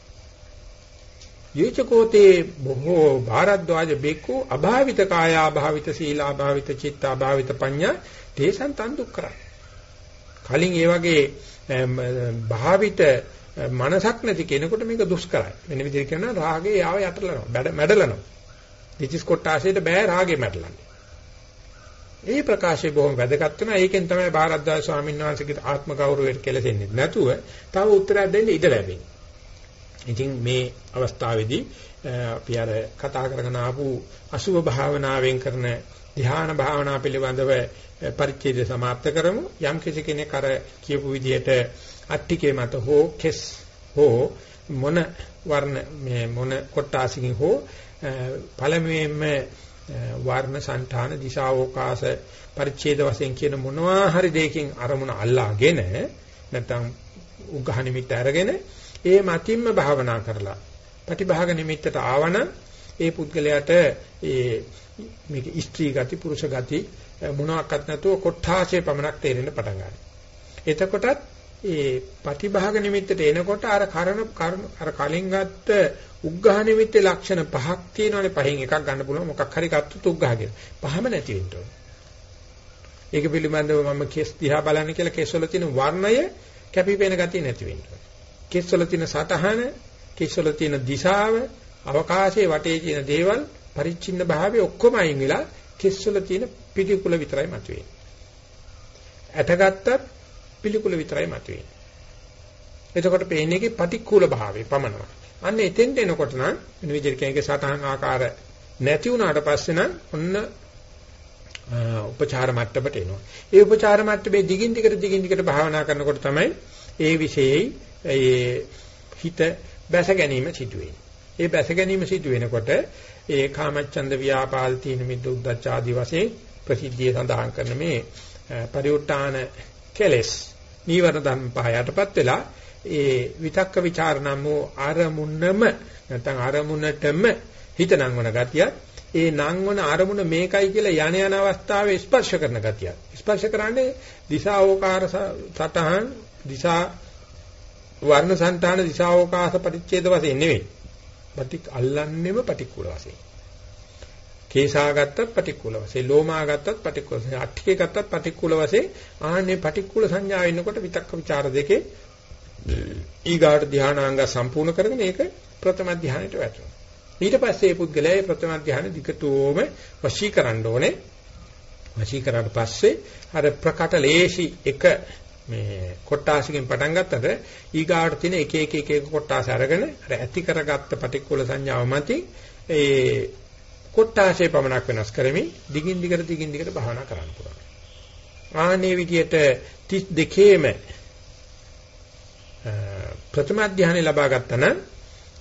යේචකෝතේ බොහෝ භාරද්වාජ බෙක්කු අභාවිත කාය අභාවිත සීල අභාවිත චිත්ත අභාවිත පඤ්ඤා තේසන් තන් දුක්කරයි. කලින් ඒ වගේ භාවිත මනසක් නැති කෙනෙකුට මේක දුෂ්කරයි. වෙන විදිහට කියනවා රාගේ යාව යටලනවා. මැඩලනවා. දිචිස් කොටාසයට බෑ රාගේ මැඩලන්නේ. ඒ ප්‍රකාශය බොහොම වැදගත් වෙනවා. ඒකෙන් තමයි භාරද්වාජ ස්වාමීන් වහන්සේගේ ආත්ම ගෞරවයට කෙලසෙන්නේ නැතුව තව උත්තරයක් දෙන්න ඉඩ ලැබෙන්නේ. ඉතින් මේ අවස්ථාවේදී අපි අර කතා කරගෙන ආපු අසුභ භාවනාවෙන් කරන ධ්‍යාන භාවනා පිළිබඳව පරිච්ඡේදය સમાપ્ત කරමු. යම් කිසි කෙනෙක් අර කියපු විදිහට අට්ටිකේ මත හෝ කෙස් හෝ මොන වර්ණ මේ මොන කොටාසිකින් හෝ පළමුවෙන්ම වර්ණ సంతාන දිශාවෝකාශ පරිච්ඡේද වශයෙන් කියන මොනවා හරි දෙයකින් අරමුණ අල්ලාගෙන නැත්නම් උග්ඝහ නිමිත්ත අරගෙන ඒ මතින්ම භාවනා කරලා ප්‍රතිභාග නිමිත්තට ආවන ඒ පුද්ගලයාට ඒ මේක ස්ත්‍රී ගති පුරුෂ ගති මොනවාක්වත් නැතුව කොට්ඨාසේ පමණක් තේරෙන්න පටන් ගන්නවා. එතකොටත් ඒ ප්‍රතිභාග නිමිත්තට එනකොට අර කරන අර කලින් ගත්ත උග්ඝහ නිමිත්තේ ලක්ෂණ පහක් තියෙනවානේ පහෙන් එකක් ගන්න පුළුවන් මොකක් හරි ගත්තොත් උග්ඝහ කියලා. පහම නැති වෙන්න ඕනේ. ඒක පිළිබඳව මම කෙස් දිහා බලන්න කියලා කෙස් වල තියෙන වර්ණය කැපිපෙන ගතිය නැති වෙන්න ඕනේ. කෙස් වල තියෙන සතහන, කෙස් වල තියෙන දිශාව, අවකාශයේ වටේ තියෙන දේවල් පරිච්ඡින්න භාවය ඔක්කොම අයින් වෙලා කෙස් වල තියෙන පිළිකුල විතරයි මතුවෙන්නේ. ඇටගත්තත් පිළිකුල විතරයි මතුවෙන්නේ. එතකොට පේන්නේ ඒකේ පටික්කුල භාවය පමණයි. අන්න එතෙන්ට එනකොට නම් වෙන විදිහට කෙනෙක්ගේ සතහන් ආකාර නැති වුණාට පස්සේ නම් ඔන්න උපචාර මට්ටමට එනවා. ඒ උපචාර මට්ටමේ දිගින් දිගට දිගින් දිගට භාවනා කරනකොට තමයි ඒ විශේෂයි ඒ හිත බැස ගැනීම සිදු ඒ බැස ගැනීම සිදු වෙනකොට ඒ කාමච්ඡන්ද ව්‍යාපාද තීන මිද්ද උද්දච්ච ආදී වශයෙන් ප්‍රසිද්ධිය සඳහන් කරන මේ පරිඋත්තාන කෙලස් නීවරණ ධර්ම පහයටපත් වෙලා ඒ විතක්ක ਵਿਚාර නම් වූ අරමුණම නැත්නම් අරමුණටම හිත නංවන ගතියත් ඒ නංවන අරමුණ මේකයි කියලා යණ යන අවස්ථාවේ ස්පර්ශ කරන ගතිය. ස්පර්ශ කරන්නේ දිශාෝකාර සතහන් දිශා වර්ණ సంతාන දිශාවකාශ පරිච්ඡේද වශයෙන් නෙවෙයි. පටික් අල්ලන්නේම පටික්කුල වශයෙන්. කේසා ගත්තත් පටික්කුල වශයෙන්, ලෝමා ගත්තත් පටික්කුල වශයෙන්, අට්ඨිකේ ගත්තත් පටික්කුල වශයෙන් ආන්නේ පටික්කුල සංඥාව එනකොට විතක්ක ਵਿਚාර දෙකේ ඊගාට ධානාංග සම්පූර්ණ කරගෙන ඒක ප්‍රථම ධානයට වැටෙනවා. ඊට පස්සේ මේ පුද්ගලයා මේ ප්‍රථම ධානය දිගටම වශී කරන්න ඕනේ. වශී කරාට පස්සේ අර ප්‍රකට ලේසි එක මේ කොටාසිකෙන් පටන් ගත්තට ඊගාට තියෙන එක එක එක එක කොටාස අරගෙන අර ඇති කරගත්ත පටික්කුල සංඥාව මතින් ඒ කොටාසේ පමණක් වෙනස් කරමින් දිගින් දිගට දිගින් දිගට භාවනා කරන්න පුළුවන්. ආනේ විදියට 32ෙම ප්‍රථම ධානය ලබා ගත්තා නම්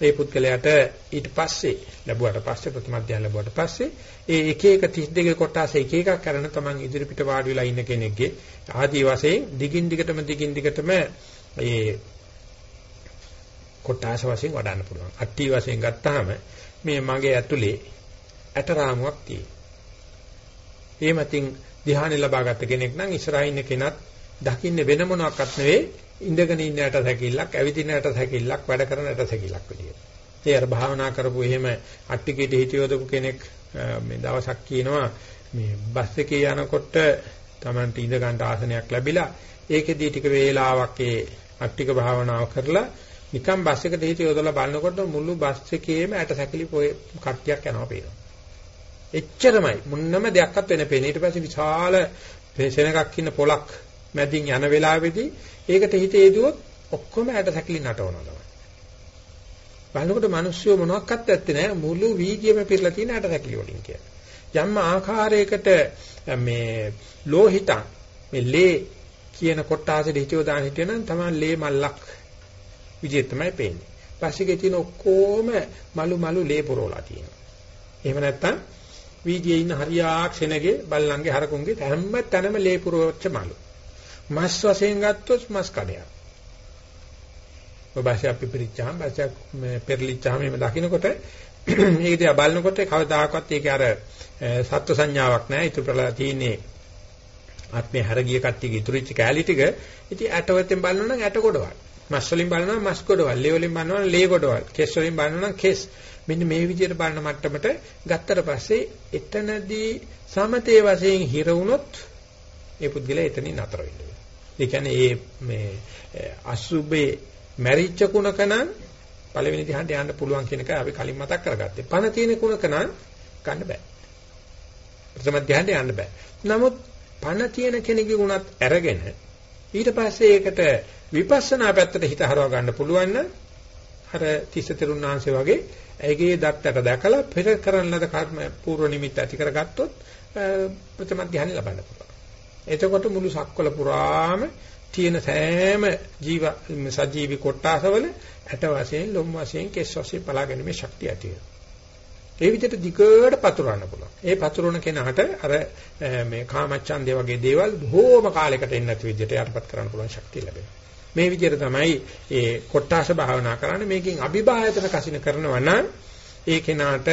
ඒ පුද්ගලයාට ඊට පස්සේ ලැබුවට පස්සේ ප්‍රථම ධ්‍යාන ලැබුවට පස්සේ ඒ එක එක 32 කොටස එක එකක් කරන තමන් ඉදිරි පිට වාඩි වෙලා ඉන්න කෙනෙක්ගේ ආදී වශයෙන් දිගින් දිගටම දිගින් දිගටම ඒ කොටස වශයෙන් වඩන්න පුළුවන්. අට්ටි වශයෙන් ගත්තාම මේ මගේ ඇතුලේ ඇටරාමුවක් තියෙනවා. ඒ මතින් ධ්‍යාන ලබාගත් කෙනෙක් නම් ඉස්සරහින් ඉන්න කෙනත් දකින්නේ වෙන මොනවාක්වත් නෙවෙයි ඉඳගෙන ඉන්න යට සැකිල්ලක්, ඇවිදින යට සැකිල්ලක්, වැඩ කරන යට සැකිල්ලක් විදියට. ඒ අර භාවනා කරපු එහෙම අට්ටිකේට හිතියොදපු කෙනෙක් මේ දවසක් කියනවා මේ බස් එකේ යනකොට Tamanට ඉඳ ගන්න ආසනයක් ලැබිලා ඒකෙදී ටික වේලාවක් ඒ අට්ටික භාවනාව කරලා නිකන් බස් එකට හිතියොදලා බලනකොට මුළු බස් එකේම යට සැකිලි කට්ටියක් යනවා පේනවා. එච්චරමයි මුන්නම දෙයක්වත් වෙන පේන. ඊට පස්සේ විශාල සෙනගක් ඉන්න පොලක් මැදින් යන වෙලාවේදී ඒකට හිතේ දුවොත් ඔක්කොම ඇට සැකිලි නටවනවා තමයි. බලනකොට මිනිස්සු මොනවත් ඇත්තේ නැහැ මුළු වීදියේම පිරලා තියෙන ඇට සැකිලි වලින් කියලා. යම් ආකාරයකට මේ ලෝහිතං මේ ලේ කියන කොටාසෙ හිතියෝ දාන හිටියනම් තමයි ලේ මල්ලක් විදිය තමයි පේන්නේ. පස්සේ තියෙන ඔක්කොම මලු මලු ලේ පුරවලා තියෙනවා. එහෙම නැත්තම් වීදියේ ඉන්න හරියාක් සෙනගේ බල්ලන්ගේ හරකුන්ගේ හැම තැනම ලේ පුරවච්ච මලු. මස් වශයෙන් ගත්තොත් මස් කඩයක්. ඔබසේ අපි පිරිච්චාම බසක් පෙරලිච්චාම එහෙම දකින්නකොට මේක <clears throat> දිහා බලනකොට කවදාකවත් ඒක අර සත්ව සංඥාවක් නැහැ. ඊට ප්‍රලා තියෙන්නේ ආත්මේ හැරගිය කට්ටියගේ ඉතුරුච්ච කැලී ටික. ඉතින් ඇටවතෙන් බලනවා නම් ඇට කොටවල්. මස් වලින් බලනවා මස් කොටවල්. ලේ වලින් බලනවා ලේ කොටවල්. කෙස් වලින් බලනවා නම් කෙස්. මෙන්න මේ විදිහට බලන මට්ටමට ගත්තට පස්සේ එතනදී සමතේ වශයෙන් හිර වුණොත් ඒ පුද්ගලයා එතනින් නතර වෙනවා. ඒ කියන්නේ මේ මේ අසුබේ මැරිච්ච කුණක නම් පළවෙනි ධ්‍යානට යන්න පුළුවන් කියන එක අපි කලින් මතක් කරගත්තේ. පණ තියෙන කුණක නම් ගන්න බෑ. ප්‍රථම ධ්‍යානට යන්න බෑ. නමුත් පණ තියෙන කෙනෙකුගේ උනත් අරගෙන ඊට පස්සේ ඒකට විපස්සනා පැත්තට හිත හරව ගන්න පුළුවන් නම් අර තිස්ස තෙරුණාංශය වගේ ඇගේ දත්තට දැකලා පෙර කරන ලද කර්ම පූර්ව නිමිත්ත ඇති කරගත්තොත් ප්‍රථම ධ්‍යානෙ ලබන්න පුළුවන්. එතකොට මුළු සක්වල පුරාම තියෙන සෑම ජීව සජීවි කොටාසවල ඇට වශයෙන් ලොම් වශයෙන් කෙස් වශයෙන් බලාගැනීමේ ශක්තිය ඇති වෙනවා. ඒ විදිහට දිගට පතුරවන්න පුළුවන්. ඒ පතුරවන කෙනාට අර මේ කාමච්ඡන්දේ වගේ දේවල් බොහෝම කාලයකට එන්නේ නැති විදිහට යටපත් කරන්න පුළුවන් ශක්තිය ලැබෙනවා. මේ විදිහට තමයි ඒ කොටාස භාවනා කරන්නේ. මේකෙන් අභිභායතන කසින කරනවා නම් ඒ කෙනාට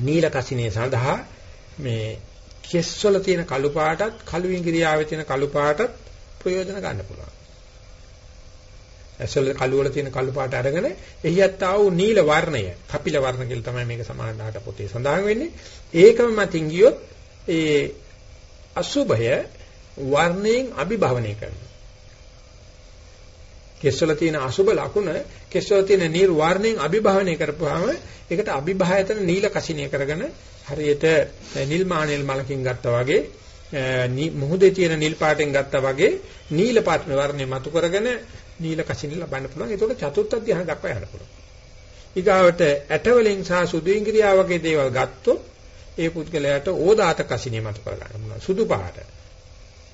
නීල කසිනේ සඳහා මේ කෙස්වල තියෙන කළු පාටත් කළු ඉංග්‍රීසියාවේ තියෙන කළු පාටත් ප්‍රයෝජන ගන්න පුළුවන්. ඇස්වල කළු වල තියෙන කළු පාට අරගෙන එහියත් ආ වූ නිල වර්ණය, කපිල වර්ණ කියලා තමයි මේක සමානදාට පොතේ සඳහන් වෙන්නේ. ඒකම මතින් ගියොත් ඒ අසුභය වර්ණයෙන් අභිභවනය කරනවා. කෙස්වල තියෙන අසුභ ලකුණ කෙස්වල තියෙන නිර්වර්ණයෙන් අභිභවනය කරපුවාම ඒකට අභිභායතන නීල කසිනිය කරගෙන හරියට නිල් මානෙල් මලකින් ගත්තා වගේ මුහුදේ තියෙන නිල් පාටෙන් ගත්තා වගේ නිල පාට වර්ණය මතු කරගෙන නිල කසිනිය ලබන්න පුළුවන්. ඒකට චතුර්ථ ධ්‍යාන දක්වා යන්න පුළුවන්. ඊගාවට ඇට වලින් සහ සුදු ඉංග්‍රියා වගේ දේවල් ගත්තොත් ඒ පුද්ගලයාට ඕදාත කසිනිය මතු කර ගන්න පුළුවන්. සුදු පාට.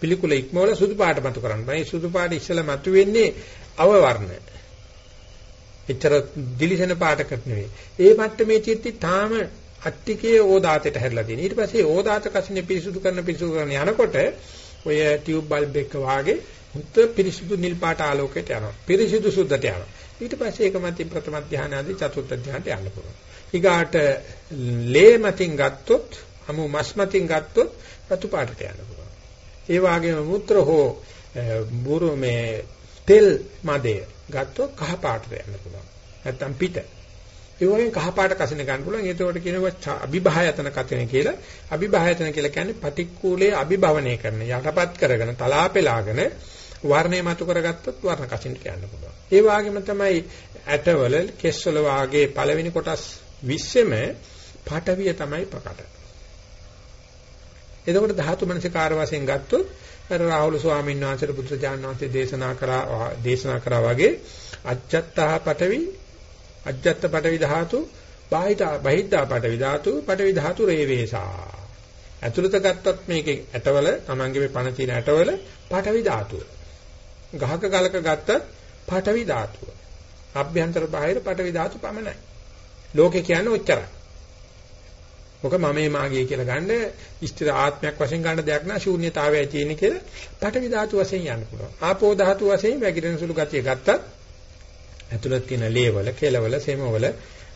පිළිකුල ඉක්මවල සුදු පාට මතු කරන්න. මේ සුදු පාට ඉස්සලා මතු වෙන්නේ අවවර්ණ. එච්චර දිලිසෙන පාටකට නෙවෙයි. ඒ මට්ටමේ චිත්ති තාම අට්ටිකේ ඕදාතයට හැරිලා තියෙනවා. ඊට පස්සේ ඕදාත කසිනේ පිරිසුදු කරන පිරිසුදු කරන යනකොට ඔය ටියුබ් බල්බ් එක වාගේ හුත් පිරිසුදු නිල් පාට ආලෝකයට යනවා. පිරිසුදු සුද්ධට යනවා. ඊට පස්සේ ඒක මතින් ප්‍රථම ධානය ආදී චතුර්ථ ධානයට යන්න පුළුවන්. ඊගාට ලේ මතින් ගත්තොත් අමු මස් මතින් ගත්තොත් රතු පාටට යන්න පුළුවන්. ඒ වගේම මුත්‍ර හෝ බුරු මේ තෙල් මදේ ගත්තොත් කහ පාටට යන්න පුළුවන්. නැත්තම් පිට. ඒ වගේම කහ පාට කසින ගන්න පුළුවන්. ඒතකොට කියනවා අභිභායතන කතින කියලා. අභිභායතන කියලා කියන්නේ පටික්කුලයේ අභිභවනය කරන යටපත් කරගෙන තලාපෙලාගෙන වර්ණය මතු කරගත්තොත් වර්ණ කසින් කියන්න පුළුවන්. ඒ වගේම තමයි ඇටවල කෙස්වල වාගේ පළවෙනි කොටස් 20ෙම පාඨවිය තමයි ප්‍රකට. එතකොට ධාතු මනසිකාර වශයෙන් ගත්තොත් අර රාහුල ස්වාමීන් වහන්සේට බුදුරජාණන් වහන්සේ දේශනා කරා දේශනා කරා වගේ අජත්තහ පඨවි අජත්ත පඨවි ධාතු බාහිත බහිද්දා පඨවි ධාතු පඨවි ධාතු රේවේසා. ඇතුළත ගත්තත් මේකේ ඇටවල Tamange මේ පණ තියෙන ඇටවල පඨවි ධාතුව. ගහක ගලක ගත්තත් පඨවි ධාතුව. අභ්‍යන්තර බාහිර පඨවි ධාතු පමණයි. ලෝකේ කියන්නේ ඔච්චරයි. ඔක මමේ මාගේ කියලා ගන්න ස්ථිර ආත්මයක් වශයෙන් ගන්න දෙයක් නෑ ශූන්‍යතාවයයි තියෙන්නේ කියලා පටවි ධාතු වශයෙන් යන්න පුළුවන්. ආපෝ ධාතු වශයෙන් වැగిරෙන සුළු ගතිය ගත්තත් ඇතුළත තියෙන ලේවල, කෙලවල, සෙමවල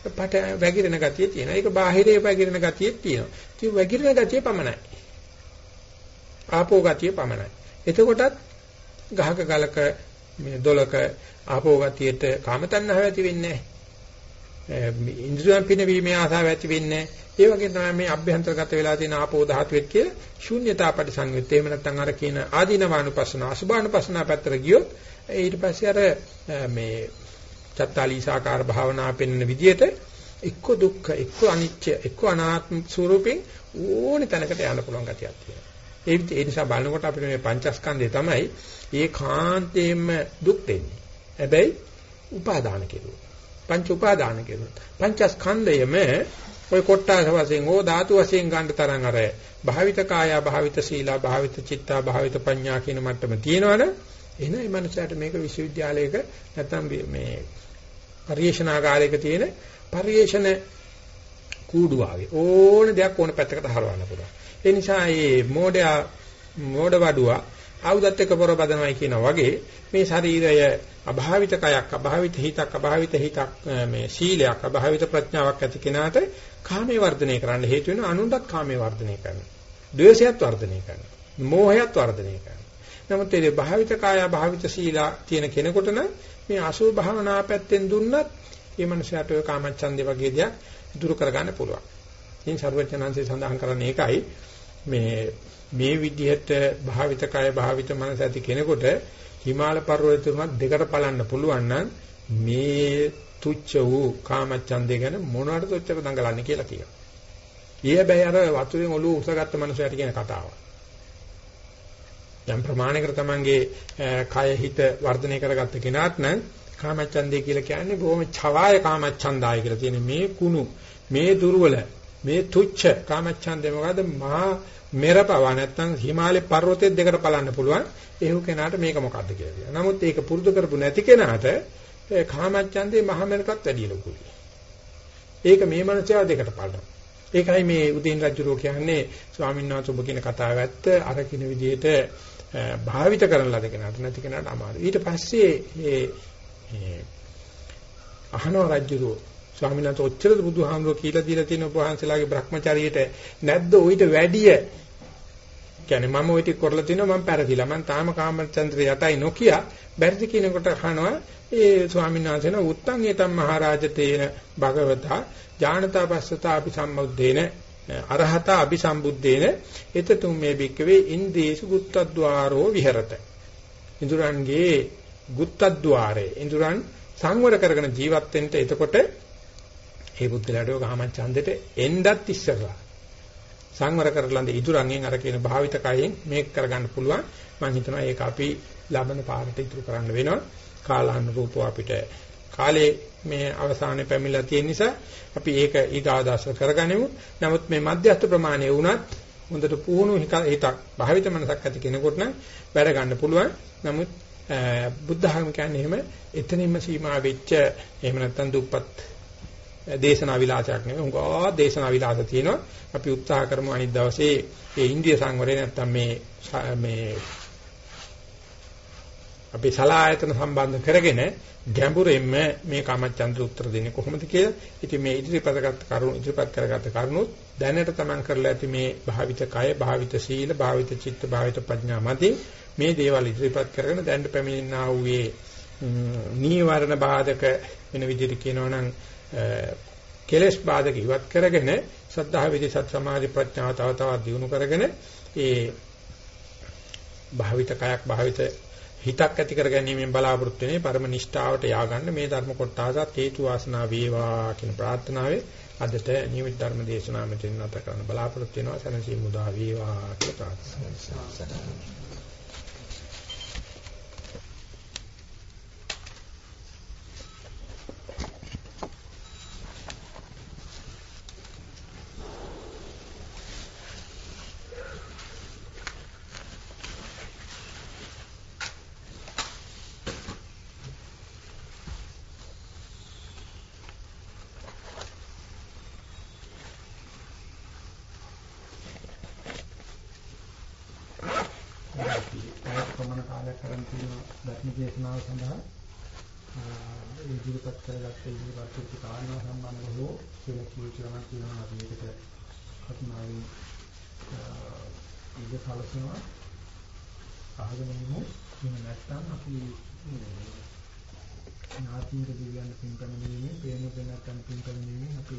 පට වැగిරෙන ගතිය තියෙනවා. ඒක බාහිරේ වැగిරෙන ගතියක් තියෙනවා. ඉතින් වැగిරෙන ගතිය පමණයි. ආපෝ ගතිය පමණයි. එතකොටත් ගහක ගලක මේ දොලක ආපෝ ගතියට කාම තණ්හාව ඇති වෙන්නේ නැහැ. ඉන්ද්‍රියන් පිනවීමේ ආසාව ඇති වෙන්නේ නැහැ. ඒ වගේ තමයි මේ අභ්‍යන්තරගත වෙලා තියෙන ආපෝ ධාතුවෙත් කියලා ශූන්‍යතා පරිසංයුත්. එහෙම නැත්නම් අර කියන ආදීනවානුපස්සන අසුභානුපස්සන පැත්තට ගියොත් ඊට පස්සේ අර මේ චත්තාලීසාකාර භාවනා පෙන්වන විදිහට එක්ක දුක්ඛ එක්ක අනිච්ච එක්ක අනාත්ම ස්වරූපෙන් ඕනේ තැනකට යන්න පුළුවන් ගතියක් තියෙනවා. ඒ නිසා බලනකොට අපිට මේ පංචස්කන්ධය තමයි ඒ කාන්තේම දුක් දෙන්නේ. හැබැයි උපාදාන කෙරුවා. පංච උපාදාන කෙරුවා. පංචස්කන්ධයම ඔය කොට්ටාස වශයෙන් ඕ ධාතු වශයෙන් ගන්න තරම් අර භාවිත කාය භාවිත සීලා භාවිත චිත්තා භාවිත පඤ්ඤා කියන මට්ටම තියෙනවනේ එහෙනම් මේ මනුස්සයාට මේක විශ්වවිද්‍යාලයක නැත්නම් මේ පරිේශනාගාරයක තියෙන පරිේශන කූඩුවාගේ ඕන දෙයක් ඕන පැත්තකට හරවන්න පුළුවන් ඒ නිසා මේ මෝඩයා මෝඩ වඩුවා ආයුධත් එක්ක පොර බදනවයි කියනා වගේ මේ ශරීරය අභාවිත කයක් අභාවිත හිතක් අභාවිත හිතක් මේ සීලයක් අභාවිත ප්‍රඥාවක් ඇති කෙනාට කාමයේ වර්ධනය කරන්න හේතු වෙන අනුන්ටත් කාමයේ වර්ධනය කරනවා. ද්වේෂයත් වර්ධනය කරනවා. මෝහයත් වර්ධනය කරනවා. නමුත් ඒ භාවිත කාය භාවිත සීලා තියෙන කෙනෙකුට නම් මේ අසුභ භාවනා පැත්තෙන් දුන්නත් මේ මනුස්සයාට ඔය කාමච්ඡන්දේ වගේ දේක් දුරු කරගන්න පුළුවන්. ඉතින් සර්වඥාන්සේ සඳහන් කරන්නේ ඒකයි මේ මේ විදිහට භාවිත කාය භාවිත මනස ඇති කෙනෙකුට හිමාල පර්වත තුනක් දෙකට බලන්න පුළුවන් නම් මේ තුච්ච වූ කාමච්ඡන්දේ ගැන මොනවටද ඔච්චර දඟලන්නේ කියලා කියනවා. ඊය බෑ අර වතුරෙන් ඔළුව උසගත්ත මනුස්සයට කියන කතාව. යම් ප්‍රමාණයකට තමන්ගේ කය හිත වර්ධනය කරගත්ත කෙනාත් නම් කාමච්ඡන්දේ කියලා කියන්නේ බොහොම ඡවාය කාමච්ඡන්දාය කියලා තියෙන මේ කුණු මේ දුර්වල මේ තුච්ච කාමච්ඡන්දේ මොකද්ද මහා මෙරපවා නැත්තම් හිමාලය පර්වතයේ දෙකට බලන්න පුළුවන් එහෙම කෙනාට මේක මොකද්ද කියලා කියනවා. නමුත් ඒක පුරුදු කරපු නැති කෙනාට ඒ කාමච්ඡන්දේ මහමෙලකත් වැඩි ලොකුයි. ඒක මේ මනසව දෙකට පාඩම්. ඒකයි මේ උදින් රජුරෝ කියන්නේ ස්වාමීන් වහන්සේ ඔබ කියන කතාව ඇත්ත අර කින විදිහට භාවිත කරන ලද කෙනාට නැති කෙනාට අමාරුයි. ඊට පස්සේ මේ අහනවා රජුරෝ ස්වාමීන් වහන්සේ ඔච්චරද බුදුහාමුදුරුවෝ කියලා දීලා තියෙන ඔබ වහන්සේලාගේ Brahmachariයට නැද්ද ඌට වැඩිය? කියන්නේ මම ওই ටික කරලා තිනවා මම පැරදිලා. මම තාම කාමචන්ද්‍ර යටයි නොකිය. බැරිද කියනකොට අහනවා ඒ ස්වාමීන් වහන්සේ නෝ උත්තං ඒතම් මහරජ තේන භගවතා ඥානතා පස්සතා අපි සම්මුද්දේන අරහත අපි සම්බුද්දේන එතතුම් මේ බික්කවේ ඉන්දේසු ගුත්තද්්වාරෝ විහෙරත. ඉඳුරන්ගේ ගුත්තද්්වාරේ ඉඳුරන් සංවර කරගෙන ජීවත් වෙන්න එතකොට ඒ බුද්ධලාට ඔය කාමච්ඡන්දෙට එන්නත් ඉස්සරලා සංවර කරලඳ ඉදුරංගෙන් අර කියන භාවිත කයෙන් මේක කරගන්න පුළුවන්. මම හිතනවා ඒක අපි ලබන පාරට ඉතුරු කරන්න වෙනවා. කාලාන රූපව අපිට කාලේ මේ අවසානයේ පැමිණලා තියෙන නිසා අපි ඒක ඊගාදාස කරගනිමු. නමුත් මේ මධ්‍යස්ථ ප්‍රමාණය වුණත් හොඳට පුහුණු හිතක් භාවිත මනසක් ඇති කෙනෙකුට නම් වැඩ ගන්න පුළුවන්. නමුත් බුද්ධ ධර්ම කියන්නේ එහෙම එතනින්ම සීමා වෙච්ච එහෙම නැත්නම් දුප්පත් දේශනා විලාසයක් නෙවෙයි. උංගා දේශනා විලාස තියෙනවා. අපි උත්සාහ කරමු අනිත් දවසේ මේ ඉන්දිය සංවරය නැත්නම් මේ මේ අපි සලායතන සම්බන්ධ කරගෙන ගැඹුරින්ම මේ කාමචන්ද්‍ර උත්තර දෙන්නේ කොහොමද කියලා. ඉතින් මේ ඉදිරිපත් කරගත්ත කරුණු ඉදිරිපත් කරගත්ත කරුණුත් දැනට තමන් කරලා ඇති මේ භාවිත කය, භාවිත සීල, භාවිත චිත්ත, භාවිත ප්‍රඥා මතින් මේ දේවල් ඉදිරිපත් කරගෙන දැනට පැමිණෙනා වූ නීවරණ බාධක වෙන විදිහට කියනවා නම් කෙලෙස් බාධක ඉවත් කරගෙන සද්ධා විදි සත් සමාධි ප්‍රඥාව තව තවත් දියුණු කරගෙන ඒ භාවිත කයක් භාවිත හිතක් ඇති කර ගැනීමෙන් බලාපොරොත්තු වෙන්නේ පරම නිෂ්ඨාවට ය아가න්න මේ ධර්ම කොටසත් හේතු වාසනා වේවා කියන ප්‍රාර්ථනාවේ අදට නියමිත ධර්ම දේශනාව මෙතන නැත කරන්න බලාපොරොත්තු වෙනවා. සනසී මුදා වේවා කියලා ප්‍රාර්ථනා කරනවා සලසනවා. අහගෙන ඉමු. එහෙම නැත්නම් අපි නාතික දෙවියන් පින් පැමිණීමේ පේන පේන නැත්නම් පින් පැමිණීමේ අපි